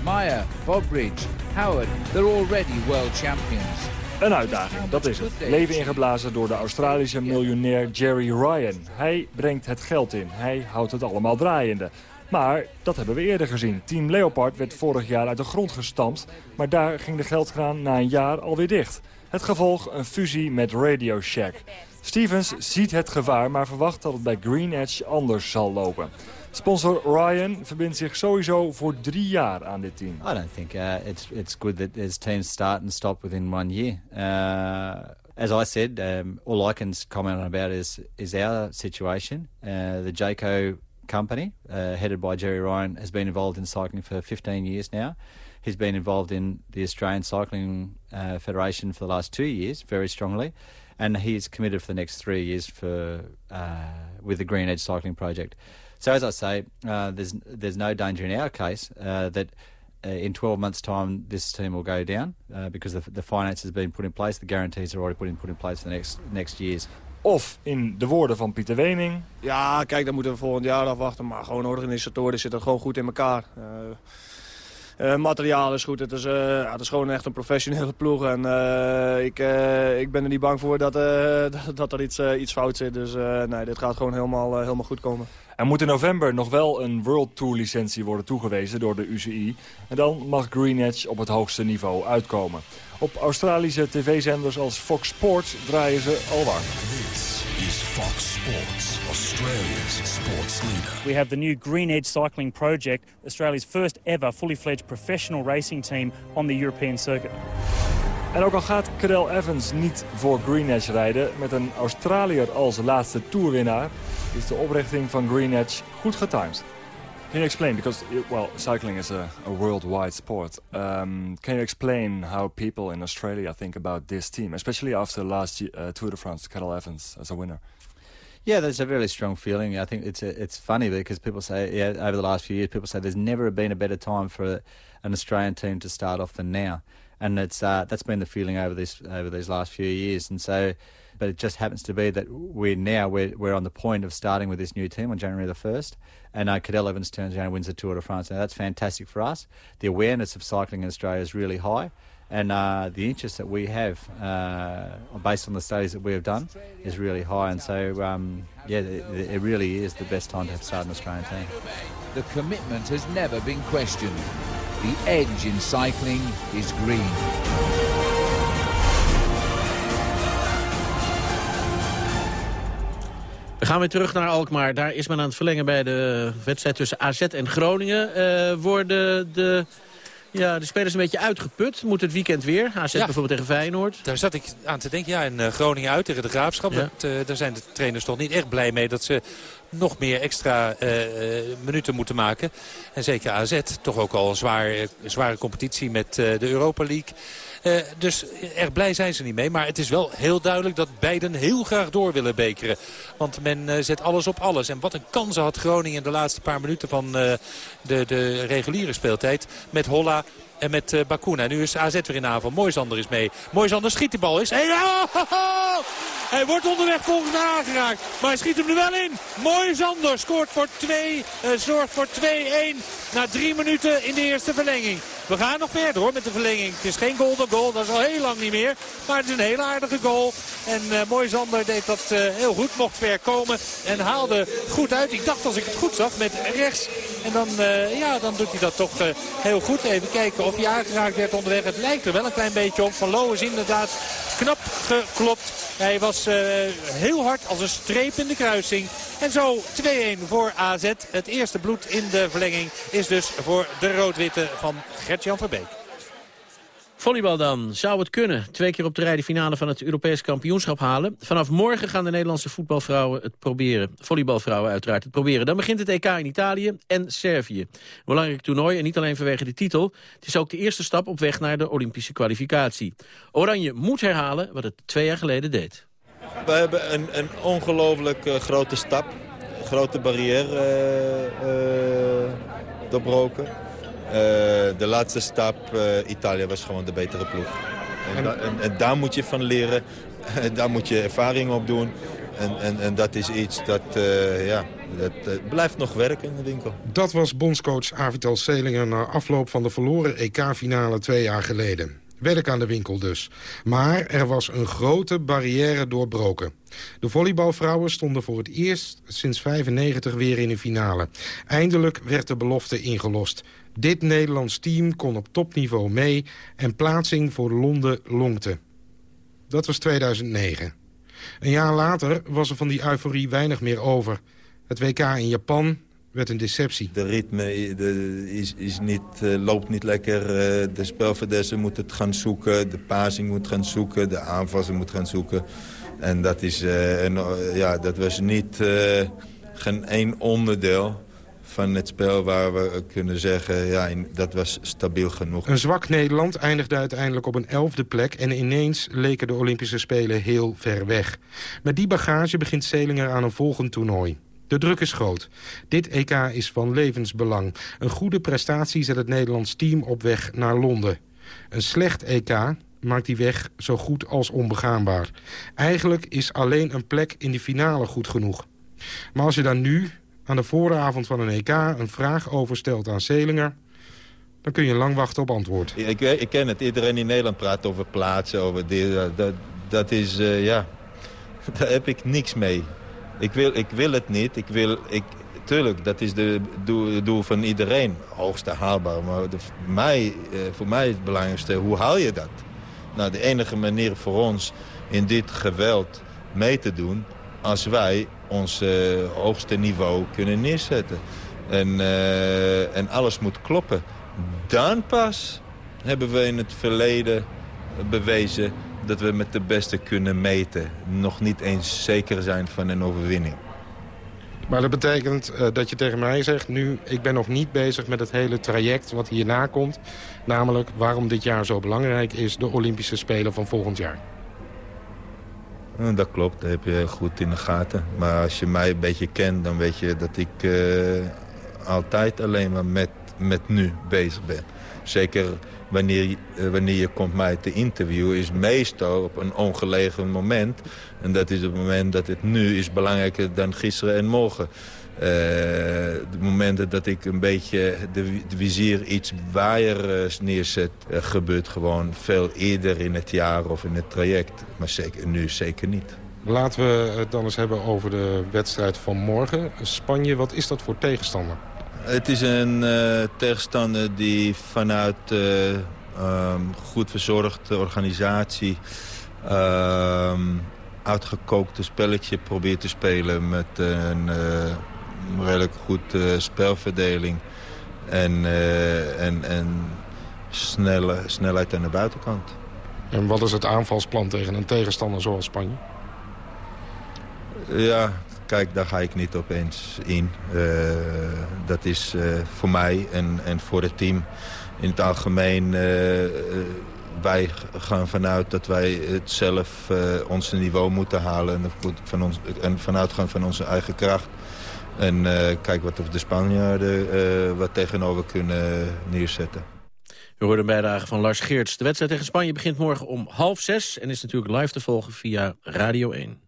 S24: Meyer, Bobridge, Howard, they're already world champions.
S23: Een uitdaging, dat is het. Leven ingeblazen door de Australische miljonair Jerry Ryan. Hij brengt het geld in. Hij houdt het allemaal draaiende. Maar dat hebben we eerder gezien. Team Leopard werd vorig jaar uit de grond gestampt... maar daar ging de geldkraan na een jaar alweer dicht. Het gevolg een fusie met Radio Shack. Stevens ziet het gevaar, maar verwacht dat het bij Green Edge anders zal lopen. Sponsor Ryan verbindt zich sowieso voor drie jaar aan dit team.
S25: I don't think uh, it's it's good that there's teams start and stop within one year. Uh, as I said, um, all I can comment about is is our situation. Uh, the Jayco company, uh, headed by Jerry Ryan, has been involved in cycling for 15 years now. He's been involved in the Australian Cycling uh, Federation for the last two years, very strongly, and he's committed for the next three years for uh, with the Green Edge Cycling Project. So, as I say, uh, there's there's no danger in our case uh, that. Uh, in 12 months' time, this team will go down because the, the finance has been put in place. The guarantees are already put in, put in place for the next next years.
S23: Of in de woorden van Pieter Wening.
S14: Ja, kijk, dan moeten we volgend jaar afwachten. Maar gewoon organisatoren zitten gewoon goed in elkaar. Uh, Uh, materiaal is goed. Het is, uh, het is gewoon echt een professionele ploeg. En ik, ik ben er niet bang voor dat, dat, dat, er iets, iets fout zit. Dus nee, dit gaat gewoon helemaal, helemaal goed komen.
S23: Er moet in november nog wel een World Tour licentie worden toegewezen door de UCI. En dan mag Green Edge op het hoogste niveau uitkomen. Op Australische tv-zenders als Fox Sports draaien ze al warm. This is Fox Sports,
S26: Australia's sports leader. We have the new Green Edge Cycling Project, Australia's first ever fully fledged professional racing team on the European circuit.
S23: En ook al gaat Cadel Evans niet voor Green Edge rijden... met een Australiër als laatste toerwinnaar... is de oprichting van Green Edge goed getimed. Can you explain, because, well, cycling is a, a worldwide sport. Um, can you explain how people in Australia think about this team, especially after last uh, Tour de France, Cadel Evans as a winner?
S25: Yeah, there's a really strong feeling. I think it's a, it's funny because people say, yeah, over the last few years, people say there's never been a better time for a, an Australian team to start off than now, and it's uh, that's been the feeling over this over these last few years, and so but it just happens to be that we're now we're, we're on the point of starting with this new team on January the first, and uh, Cadel Evans turns around and wins the Tour de France. Now that's fantastic for us. The awareness of cycling in Australia is really high, and uh, the interest that we have, uh, based on the studies that we have done, is really high. And so, um, yeah, it, it really is the best time to have started an Australian team.
S24: The commitment has never been questioned. The edge in cycling is green.
S12: We gaan weer terug naar Alkmaar. Daar is men aan het verlengen bij de wedstrijd tussen AZ en Groningen. Uh, worden de, ja, de spelers een beetje uitgeput? Moet het weekend weer? AZ bijvoorbeeld tegen Feyenoord?
S13: Daar zat ik aan te denken. Ja, en uh, Groningen uit tegen de Graafschap. Ja. Dat, uh, daar zijn de trainers toch niet echt blij mee dat ze nog meer extra minuten moeten maken. En zeker AZ, toch ook al een zwaar, zware competitie met de Europa League. Uh, dus erg blij zijn ze niet mee. Maar het is wel heel duidelijk dat beiden heel graag door willen bekeren. Want men uh, zet alles op alles. En wat een kansen had Groningen in de laatste paar minuten van uh, de, de reguliere speeltijd. Met Holla en met uh, Bakuna. Nu is AZ weer in aanval. Moisander is mee. Moisander schiet die bal eens. Oh, Hij wordt onderweg volgens mij aangeraakt. Maar hij schiet hem er wel in. Moisander scoort voor 2, uh, zorgt voor 2-1 na drie minuten in de eerste verlenging. We gaan nog verder hoor met de verlenging. Het is geen golden goal, dat is al heel lang niet meer. Maar het is een hele aardige goal. En uh, deed dat heel goed, mocht ver komen. En haalde goed uit. Ik dacht als ik het goed zag met rechts. En dan, ja, dan doet hij dat toch heel goed. Even kijken of hij aangeraakt werd onderweg. Het lijkt er wel een klein beetje op. Van Loo is inderdaad knap geklopt. Hij was heel hard als een streep in de kruising. En zo 2-1 voor AZ. Het eerste bloed in de verlenging is dus voor de rood-witte van Gert-Jan Verbeek.
S12: Volleybal dan. Zou het kunnen? Twee keer op de rij de finale van het Europees kampioenschap halen. Vanaf morgen gaan de Nederlandse voetbalvrouwen het proberen. Volleybalvrouwen uiteraard het proberen. Dan begint het EK in Italië en Servië. Belangrijk toernooi en niet alleen vanwege de titel. Het is ook de eerste stap op weg naar de Olympische kwalificatie. Oranje moet herhalen wat het twee jaar geleden deed.
S27: We hebben een, een ongelooflijk uh, grote stap. Grote barrière uh, doorbroken. De laatste stap, Italië was gewoon de betere ploeg. En, en, en, en daar moet je van leren. daar moet je ervaring op doen. En, en, en dat is iets dat, ja, dat blijft nog werken in de winkel.
S28: Dat was bondscoach Avital Selinger na afloop van de verloren EK-finale twee jaar geleden. Werk aan de winkel dus. Maar er was een grote barrière doorbroken. De volleybalvrouwen stonden voor het eerst sinds 95 weer in de finale. Eindelijk werd de belofte ingelost. Dit Nederlands team kon op topniveau mee en plaatsing voor Londen lonkte. Dat was 2009. Een jaar later was er van die euforie weinig meer over. Het WK in Japan werd een deceptie.
S27: De ritme de, is, is niet, uh, loopt niet lekker. Uh, de spelverdessen moet het gaan zoeken. De passing moet gaan zoeken. De aanvassen moet gaan zoeken. En dat, is, en, ja, dat was niet geen één onderdeel van het spel waar we kunnen zeggen... ja, dat was stabiel genoeg.
S28: Een zwak Nederland eindigde uiteindelijk op een elfde plek... en ineens leken de Olympische Spelen heel ver weg. Met die bagage begint Selinger aan een volgend toernooi. De druk is groot. Dit EK is van levensbelang. Een goede prestatie zet het Nederlands team op weg naar Londen. Een slecht EK maakt die weg zo goed als onbegaanbaar. Eigenlijk is alleen een plek in de finale goed genoeg. Maar als je dan nu, aan de vooravond van een EK... een vraag over stelt aan Selinger... Dan kun je lang wachten op antwoord.
S27: Ik, ik ken het. Iedereen in Nederland praat over plaatsen. Over dit, dat, dat is, uh, ja... Daar heb ik niks mee. Ik wil, ik wil het niet. Ik wil, ik, tuurlijk, dat is de doel, van iedereen. Hoogste haalbaar. Maar de, mij, uh, voor mij het belangrijkste, hoe haal je dat? Nou, de enige manier voor ons in dit geweld mee te doen... als wij ons uh, hoogste niveau kunnen neerzetten. En, uh, en alles moet kloppen. Dan pas hebben we in het verleden bewezen dat we met de beste kunnen meten. Nog niet eens zeker zijn van een overwinning.
S28: Maar dat betekent uh, dat je tegen mij zegt... nu, ik ben nog niet bezig met het hele traject wat hierna komt. Namelijk waarom dit jaar zo belangrijk is... de Olympische Spelen van volgend jaar.
S27: Dat klopt, dat heb je goed in de gaten. Maar als je mij een beetje kent, dan weet je dat ik uh, altijd alleen maar met, met nu bezig ben. Zeker wanneer, uh, wanneer je komt mij te interviewen... is meestal op een ongelegen moment. En dat is het moment dat het nu is belangrijker dan gisteren en morgen. Uh, de momenten dat ik een beetje de, de vizier iets waaier neerzet... Uh, gebeurt gewoon veel eerder in het jaar of in het traject. Maar zeker, nu zeker niet.
S28: Laten we het dan eens hebben over de wedstrijd van morgen. Spanje, wat is dat voor tegenstander?
S27: Het is een uh, tegenstander die vanuit uh, um, goed verzorgde organisatie... Uh, uitgekookte spelletje probeert te spelen met een redelijk goed spelverdeling. En, en, en snelle, snelheid aan de buitenkant.
S28: En wat is het aanvalsplan tegen een tegenstander zoals Spanje?
S27: Ja, kijk, daar ga ik niet opeens in. Uh, dat is uh, voor mij en, en voor het team in het algemeen... Uh, wij gaan vanuit dat wij het zelf ons niveau moeten halen... en, van ons, en vanuit gaan van onze eigen kracht. En kijk wat of de Spanjaarden wat tegenover kunnen neerzetten.
S12: We hoorden een bijdrage van Lars Geerts. De wedstrijd tegen Spanje begint morgen om half zes... en is natuurlijk live te volgen via Radio 1.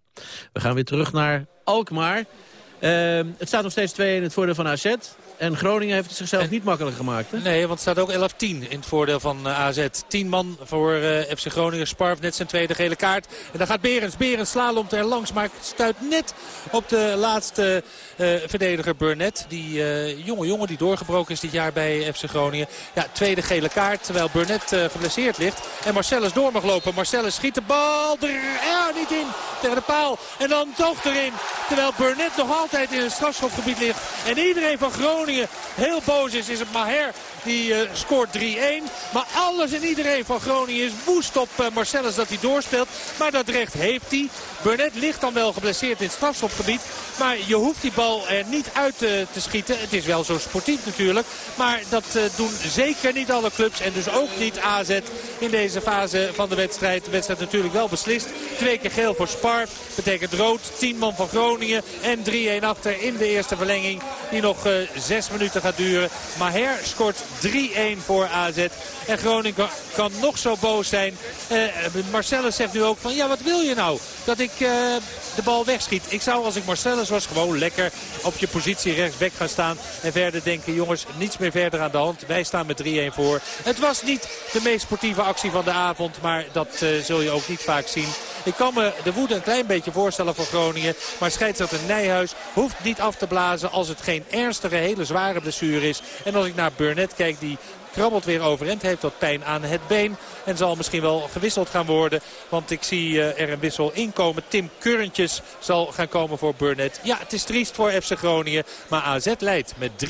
S12: We gaan weer terug naar Alkmaar. Uh, het staat nog steeds 2 in het voordeel van AZ. En Groningen heeft het zichzelf en, niet makkelijk gemaakt. Hè?
S13: Nee, want het staat ook 11-10 in het voordeel van uh, AZ. 10 man voor uh, FC Groningen. Sparf net zijn tweede gele kaart. En dan gaat Berens. Berens slalomt er langs. Maar stuit net op de laatste uh, verdediger Burnett. Die jonge jongen die doorgebroken is dit jaar bij FC Groningen. Ja, tweede gele kaart. Terwijl Burnett geblesseerd ligt. En Marcellus door mag lopen. Marcellus schiet de bal er ja, niet in. Tegen de paal. En dan toch erin. Terwijl Burnett nog altijd in het strafschopgebied ligt. En iedereen van Groningen heel boos is, is het Maher die uh, scoort 3-1. Maar alles en iedereen van Groningen is woest op uh, Marcellus dat hij doorspeelt. Maar dat recht heeft hij. Burnett ligt dan wel geblesseerd in het strafschopgebied. Maar je hoeft die bal er niet uit uh, te schieten. Het is wel zo sportief natuurlijk. Maar dat doen zeker niet alle clubs. En dus ook niet AZ in deze fase van de wedstrijd. De wedstrijd natuurlijk wel beslist. Twee keer geel voor Sparf. Betekent rood. 10 man van Groningen. En 3-1 achter in de eerste verlenging. Die nog zes minuten gaat duren. Maher scoort 3-1 voor AZ. En Groningen kan nog zo boos zijn. Uh, Marcellus zegt nu ook van ja wat wil je nou? Dat ik uh, de bal wegschiet. Ik zou als ik Marcellus was gewoon lekker op je positie rechtsback gaan staan. En verder denken jongens niets meer verder aan de hand. Wij staan met 3-1 voor. Het was niet de meest sportieve actie van de avond. Maar dat zul je ook niet vaak zien. Ik kan me de woede een klein beetje voorstellen voor Groningen. Maar scheidsrechter Nijhuis hoeft niet af te blazen als het geen ernstige, hele zware blessure is. En als ik naar Burnett kijk die krabbelt weer overeind. Heeft wat pijn aan het been. En zal misschien wel gewisseld gaan worden. Want ik zie uh, er een wissel inkomen. Tim Currentjes zal gaan komen voor Burnett. Ja, het is triest voor FC Groningen. Maar AZ leidt met 3-1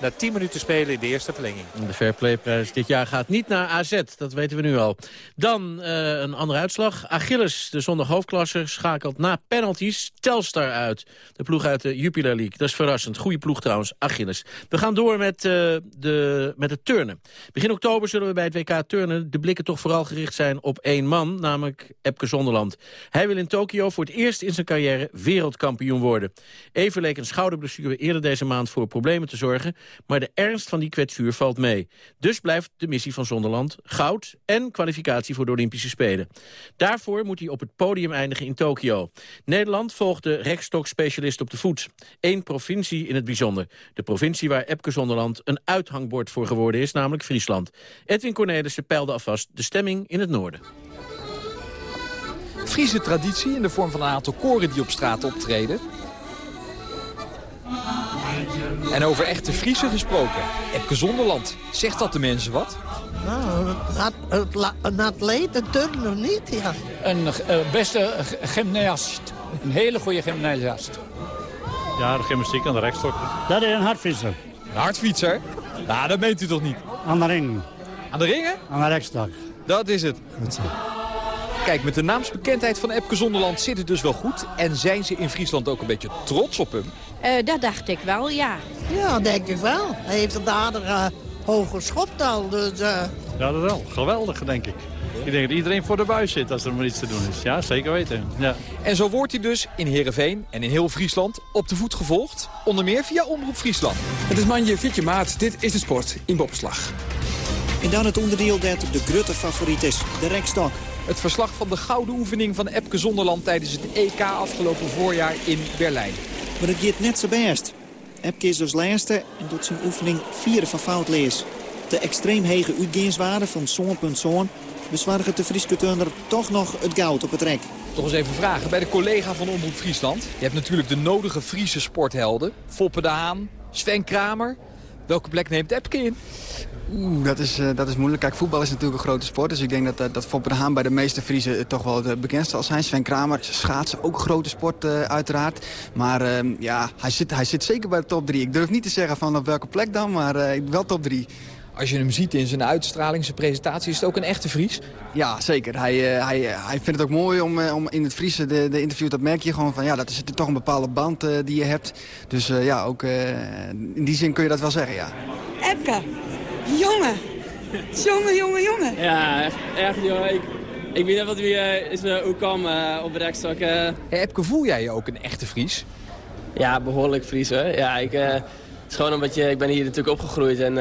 S13: na 10 minuten spelen in de eerste verlenging.
S12: De Fairplayprijs dit jaar gaat niet naar AZ. Dat weten we nu al. Dan uh, een andere uitslag. Achilles, de zondag hoofdklasse, schakelt na penalties Telstar uit. De ploeg uit de Jupiler League. Dat is verrassend. Goede ploeg trouwens, Achilles. We gaan door met, uh, de, met het turnen. Begin oktober zullen we bij het WK turnen de blikken toch vooral gericht zijn op één man, namelijk Epke Zonderland. Hij wil in Tokio voor het eerst in zijn carrière wereldkampioen worden. Even leek een schouderblessure eerder deze maand voor problemen te zorgen, maar de ernst van die kwetsuur valt mee. Dus blijft de missie van Zonderland goud en kwalificatie voor de Olympische Spelen. Daarvoor moet hij op het podium eindigen in Tokio. Nederland volgt de rekstok-specialist op de voet. Eén provincie in het bijzonder. De provincie waar Epke Zonderland een uithangbord voor geworden is is namelijk Friesland. Edwin Cornelissen peilde alvast de stemming in het noorden.
S29: Friese traditie in de vorm van een aantal koren die op straat optreden. En over echte Friese gesproken. Epke Zonderland. Zegt dat de mensen wat?
S15: Nou, een atleet, een turner niet, ja.
S16: Een uh, beste gymnast. Een hele goede gymnasiast.
S30: Ja, de gymnastiek aan de rekstok.
S31: Dat is een hardfietser.
S29: Een hardfietser? Nou, dat meent u toch niet?
S31: Aan de ring.
S29: Aan de ringen?
S31: Aan de rekstok.
S29: Dat is het. Kijk, met de naamsbekendheid van Epke Zonderland zit het dus wel goed. En zijn ze in Friesland ook een beetje trots op hem?
S32: Uh, dat dacht ik wel, ja.
S15: Ja, denk ik wel. Hij heeft het aardig uh, hoog geschopt al. Dus, uh...
S30: Ja, dat wel. Geweldig, denk ik. Ik denk dat iedereen voor de buis zit als er maar iets te doen is. Ja, zeker weten. Ja.
S29: En zo wordt hij dus in Heerenveen en in heel Friesland op de voet gevolgd. Onder meer via Omroep Friesland.
S33: Het is Manje Fietje Maat. Dit is de sport in Boppenslag.
S34: En dan het onderdeel dat de grote favoriet is, de rekstok.
S29: Het verslag van de gouden oefening van Epke Zonderland tijdens het EK afgelopen voorjaar in Berlijn.
S34: Maar het gaat net zo best. Epke is dus laatste en doet zijn oefening vierde van fout lees. De extreem hege uitgaanswaarde van zoon.zoon bezwargen de Frieske turner toch nog het goud op het rek.
S29: Toch eens even vragen bij de collega van Omroep Friesland. Je hebt natuurlijk de nodige Friese sporthelden. Foppe de Haan, Sven Kramer. Welke plek neemt Epke in?
S35: Oeh, dat is, uh, dat is moeilijk. Kijk, voetbal is natuurlijk een grote sport. Dus ik denk dat, uh, dat Foppe de Haan bij de meeste Friesen toch wel het bekendste zal zijn. Sven Kramer, schaatsen, ook een grote sport uh, uiteraard. Maar ja, hij zit, hij zit zeker bij de top 3. Ik durf niet te zeggen van op welke plek dan, maar wel top 3.
S29: Als je hem ziet in zijn uitstraling, zijn presentatie, is het ook een echte Fries?
S35: Ja, zeker. Hij, hij, hij vindt het ook mooi om, om in het Friese de, de interview, dat merk je gewoon van, ja, dat is toch een bepaalde band die je hebt. Dus ja, ook in die zin kun je dat wel zeggen, ja.
S32: Epke, jongen, jongen, jongen, jongen.
S36: Ja, echt, echt joh. Ik, ik weet niet wat wie is uh, ook kwam uh, op.
S29: Hey, Epke, voel jij je ook een echte Fries?
S36: Ja, behoorlijk Fries hoor. Ja, ik, is gewoon omdat je, ik ben hier natuurlijk opgegroeid en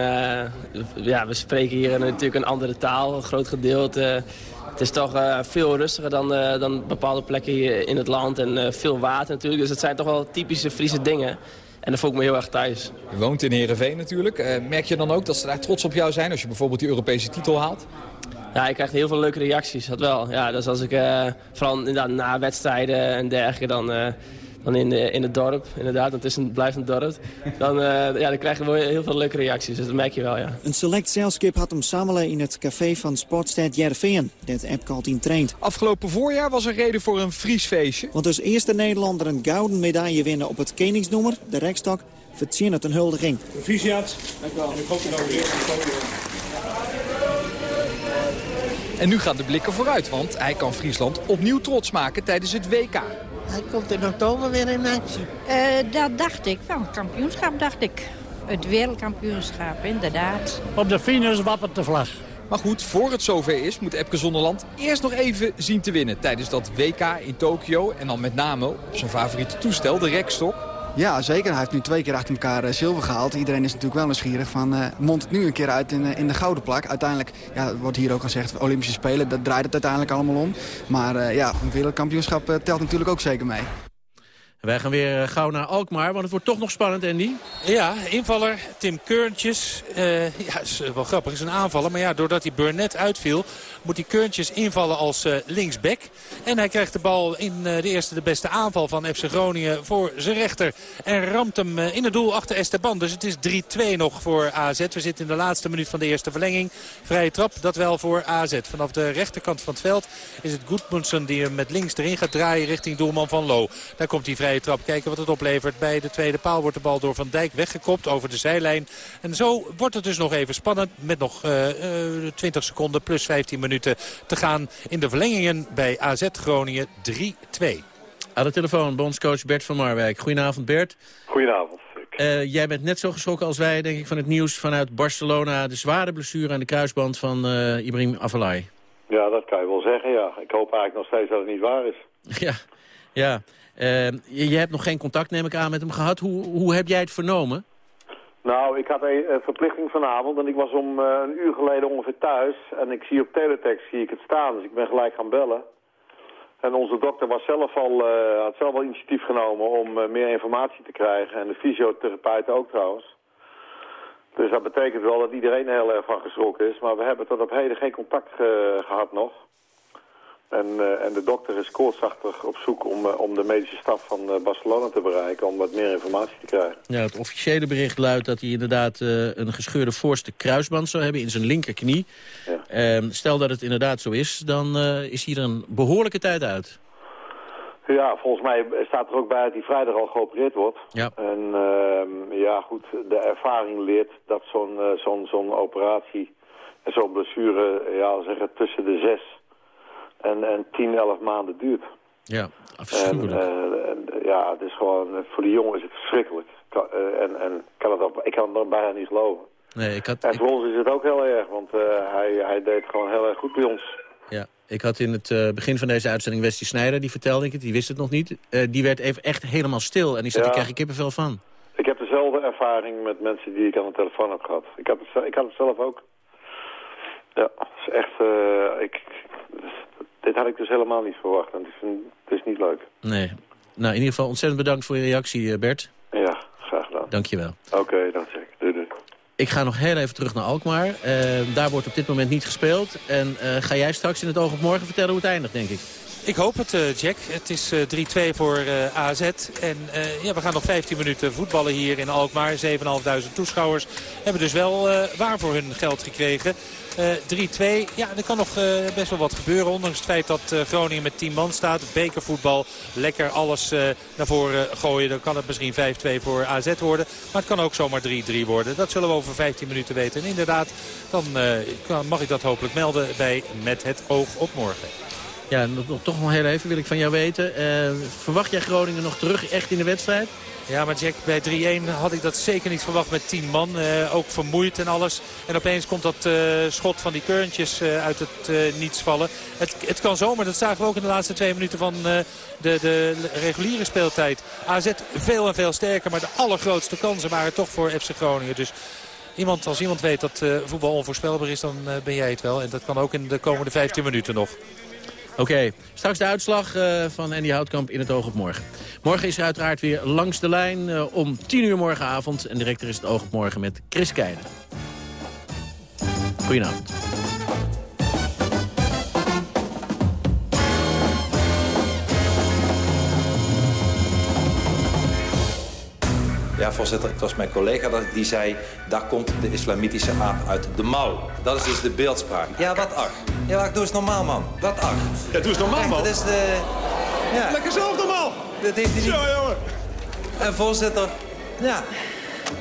S36: ja, we spreken hier natuurlijk een andere taal, een groot gedeelte. Het is toch veel rustiger dan, dan bepaalde plekken hier in het land en veel water natuurlijk. Dus het zijn toch wel typische Friese dingen. En dat voel ik me heel erg thuis.
S29: Je woont in Heerenveen natuurlijk. Merk je dan ook dat ze daar trots op jou zijn als je bijvoorbeeld die Europese titel haalt?
S36: Ja, ik krijg heel veel leuke reacties, dat wel. Ja, dus als ik, vooral inderdaad, na wedstrijden en dergelijke, dan, dan in, de, in het dorp, inderdaad, want het, is een, blijft een dorp, dan, ja, dan krijgen we heel veel leuke reacties. Dus dat merk je wel, ja.
S34: Een select zeilskip had hem samelen in het café van Sportstad Jerveen, dat Epcot in traint.
S29: Afgelopen voorjaar was er reden voor een Fries feestje.
S34: Want als eerste Nederlander een gouden medaille winnen op het Koningsnoemer, de rekstok, verzin het een huldiging.
S30: Proficiat. Dank u wel. Ik hoop dat
S29: En nu gaan de blikken vooruit, want hij kan Friesland opnieuw trots maken tijdens het WK.
S15: Hij komt in oktober weer in actie.
S32: Uh, dat dacht ik. Wel, een kampioenschap dacht ik. Het wereldkampioenschap, inderdaad.
S31: Op de finish wappert de vlag.
S29: Maar goed, voor het zover is, moet Epke Zonderland eerst nog even zien te winnen... tijdens dat WK in Tokio. En dan met name op zijn favoriete toestel, de rekstok.
S35: Ja, zeker. Hij heeft nu twee keer achter elkaar uh, zilver gehaald. Iedereen is natuurlijk wel nieuwsgierig van, mondt het nu een keer uit in, uh, in de gouden plak. Uiteindelijk, ja, wordt hier ook gezegd, Olympische Spelen, dat draait het uiteindelijk allemaal om. Maar ja, een wereldkampioenschap telt natuurlijk ook zeker mee.
S12: Wij gaan weer gauw naar Alkmaar, want het wordt toch nog spannend, Andy.
S13: Ja, invaller Tim Keurntjes. Uh, ja, is wel grappig, is een aanvaller. Maar ja, doordat hij Burnett uitviel, moet hij Keurntjes invallen als linksback. En hij krijgt de bal in de eerste de beste aanval van FC Groningen voor zijn rechter. En ramt hem in het doel achter Esteban. Dus het is 3-2 nog voor AZ. We zitten in de laatste minuut van de eerste verlenging. Vrije trap, dat wel voor AZ. Vanaf de rechterkant van het veld is het Goedmundsson die hem met links erin gaat draaien richting doelman van Lo. Daar komt hij vrij vrije trap. Kijken wat het oplevert. Bij de tweede paal wordt de bal door Van Dijk weggekopt over de zijlijn. En zo wordt het dus nog even spannend. Met nog uh, uh, 20 seconden plus 15 minuten te gaan in de verlengingen bij AZ Groningen 3-2.
S12: Aan de telefoon bondscoach Bert van Marwijk. Goedenavond Bert.
S37: Goedenavond.
S12: Uh, jij bent net zo geschrokken als wij, denk ik, van het nieuws vanuit Barcelona. De zware blessure aan de kruisband van uh, Ibrahim Afellay.
S37: Ja, dat kan je wel zeggen, ja. Ik hoop eigenlijk nog steeds dat het niet waar is.
S12: Ja, ja. Uh, je, je, hebt nog geen contact, neem ik aan, met hem gehad. Hoe, hoe heb jij het vernomen?
S37: Nou, ik had een, een verplichting vanavond en ik was om uh, een uur geleden ongeveer thuis. En ik zie op teletext zie ik het staan, dus ik ben gelijk gaan bellen. En onze dokter was zelf al, uh, had zelf al initiatief genomen om meer informatie te krijgen. En de fysiotherapeut ook trouwens. Dus dat betekent wel dat iedereen heel erg van geschrokken is. Maar we hebben tot op heden geen contact gehad nog. En, uh, en de dokter is koortsachtig op zoek om, uh, om de medische staf van uh, Barcelona te bereiken... om wat meer informatie te krijgen.
S12: Ja, het officiële bericht luidt dat hij inderdaad een gescheurde voorste kruisband zou hebben... in zijn linkerknie. Ja. Ehm, stel dat het inderdaad zo is, dan is hij er een behoorlijke tijd uit.
S37: Ja, volgens mij staat er ook bij dat hij vrijdag al geopereerd wordt.
S12: Ja.
S37: En ehm, ja, goed, de ervaring leert dat zo'n zo'n zo'n operatie en zo'n blessure... ja, zeggen tussen de zes en, en 10, 11 maanden duurt.
S12: Ja, afschuwelijk.
S37: En, en, ja, het is gewoon, voor die jongen is het verschrikkelijk. Kan, uh, en en kan het ook, ik kan het bijna niet geloven.
S12: Nee, ik had,
S37: en voor ik... ons is het ook heel erg, want hij, hij deed gewoon heel erg goed bij ons.
S12: Ja, ik had in het begin van deze uitzending Westie Snijder, die vertelde ik het, die wist het nog niet. die werd even echt helemaal stil en die zei, ja. daar krijg ik kippenvel van.
S37: Ik heb dezelfde ervaring met mensen die ik aan de telefoon heb gehad. Ik had het, ik had het zelf ook. Ja, het is echt, ik, dit had ik dus helemaal niet verwacht. En het is, het is niet leuk.
S12: Nee. Nou, in ieder geval ontzettend bedankt voor je reactie, Bert.
S37: Ja, graag gedaan.
S12: Dankjewel.
S37: Oké, okay, dat zeker. Doei, doei.
S12: Ik ga nog heel even terug naar Alkmaar. Uh, daar wordt op dit moment niet gespeeld. En uh, ga jij straks in het oog op morgen vertellen hoe het eindigt, denk ik?
S13: Ik hoop het, uh, Jack. Het is 3-2 voor AZ. En ja, we gaan nog 15 minuten voetballen hier in Alkmaar. 7.500 toeschouwers hebben dus wel waar voor hun geld gekregen. Uh, 3-2. Ja, er kan nog best wel wat gebeuren. Ondanks het feit dat Groningen met 10 man staat. Bekervoetbal. Lekker alles naar voren gooien. Dan kan het misschien 5-2 voor AZ worden. Maar het kan ook zomaar 3-3 worden. Dat zullen we over 15 minuten weten. En inderdaad, dan mag ik dat hopelijk melden bij Met het oog op morgen.
S12: Ja, nog, toch nog heel even wil ik van jou weten. verwacht jij Groningen nog terug echt in de wedstrijd?
S13: Ja, maar Jack, bij 3-1 had ik dat zeker niet verwacht met 10 man. Uh, ook vermoeid en alles. En opeens komt dat uh, schot van die keurntjes uit het niets vallen. Het, het kan zomaar, dat zagen we ook in de laatste twee minuten van de, de reguliere speeltijd. AZ veel en veel sterker, maar de allergrootste kansen waren toch voor FC Groningen. Dus iemand, als iemand weet dat voetbal onvoorspelbaar is, dan ben jij het wel. En dat kan ook in de komende 15 minuten nog.
S12: Oké, straks de uitslag uh, van Andy Houtkamp in het oog op morgen. Morgen is er uiteraard weer langs de lijn uh, om 10 uur morgenavond. En directer is het oog op morgen met Chris Keijden. Goedenavond.
S38: Ja, voorzitter, het was mijn collega die zei... daar komt de islamitische aap uit de mouw. Dat is dus de beeldspraak. Ja, wat ach. Ja, doe eens normaal, man. Wat ach.
S39: Ja, doe eens normaal, man.
S38: Dat is de... Ja.
S39: Lekker zelf normaal.
S38: Dat heeft hij niet...
S39: Zo, jongen.
S38: En voorzitter, ja...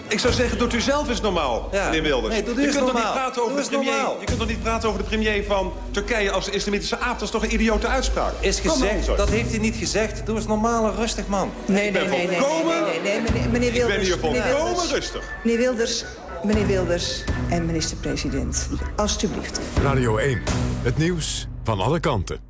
S39: Ik zou zeggen, doet u zelf eens normaal, ja. meneer Wilders.
S38: Nee, doe je
S39: kunt
S38: normaal.
S39: Toch niet praten over de premier, je kunt toch niet praten over de premier van Turkije als de islamitische aap? Dat is toch een idiote uitspraak?
S38: Is gezegd, dat heeft hij niet gezegd. Doe eens normaal en rustig, man.
S39: Nee, nee, nee, nee,
S38: volkomen,
S39: nee,
S38: nee,
S39: nee, meneer, Wilders. Ik ben hier volkomen rustig.
S40: Meneer Wilders, meneer Wilders en minister-president. Alsjeblieft.
S41: Radio 1, het nieuws van alle kanten.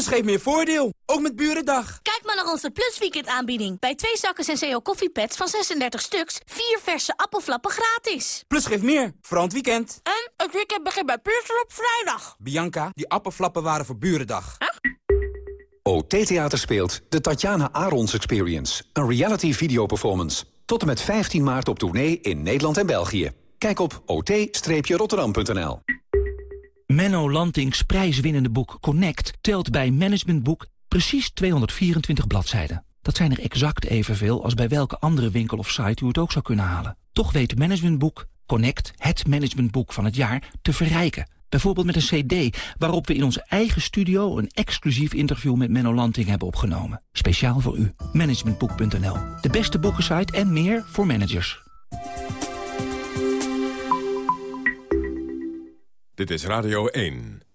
S42: Plus geeft meer voordeel, ook met Burendag.
S43: Kijk maar naar onze Plus Weekend aanbieding. Bij twee zakken Senseo koffiepads van 36 stuks, vier verse appelflappen gratis.
S42: Plus geeft meer, vooral het weekend.
S43: En het weekend begint bij Plus op vrijdag.
S42: Bianca, die appelflappen waren voor Burendag.
S43: Echt?
S44: OT Theater speelt de Tatjana Arons Experience. Een reality video performance. Tot en met 15 maart op tournee in Nederland en België. Kijk op ot-rotterdam.nl.
S45: Menno Lantings prijswinnende boek Connect telt bij Managementboek precies 224 bladzijden. Dat zijn er exact evenveel als bij welke andere winkel of site u het ook zou kunnen halen. Toch weet Managementboek Connect, het managementboek van het jaar, te verrijken. Bijvoorbeeld met een cd waarop we in onze eigen studio een exclusief interview met Menno Lanting hebben opgenomen. Speciaal voor u. Managementboek.nl. De beste boekensite en meer voor managers.
S41: Dit is Radio 1.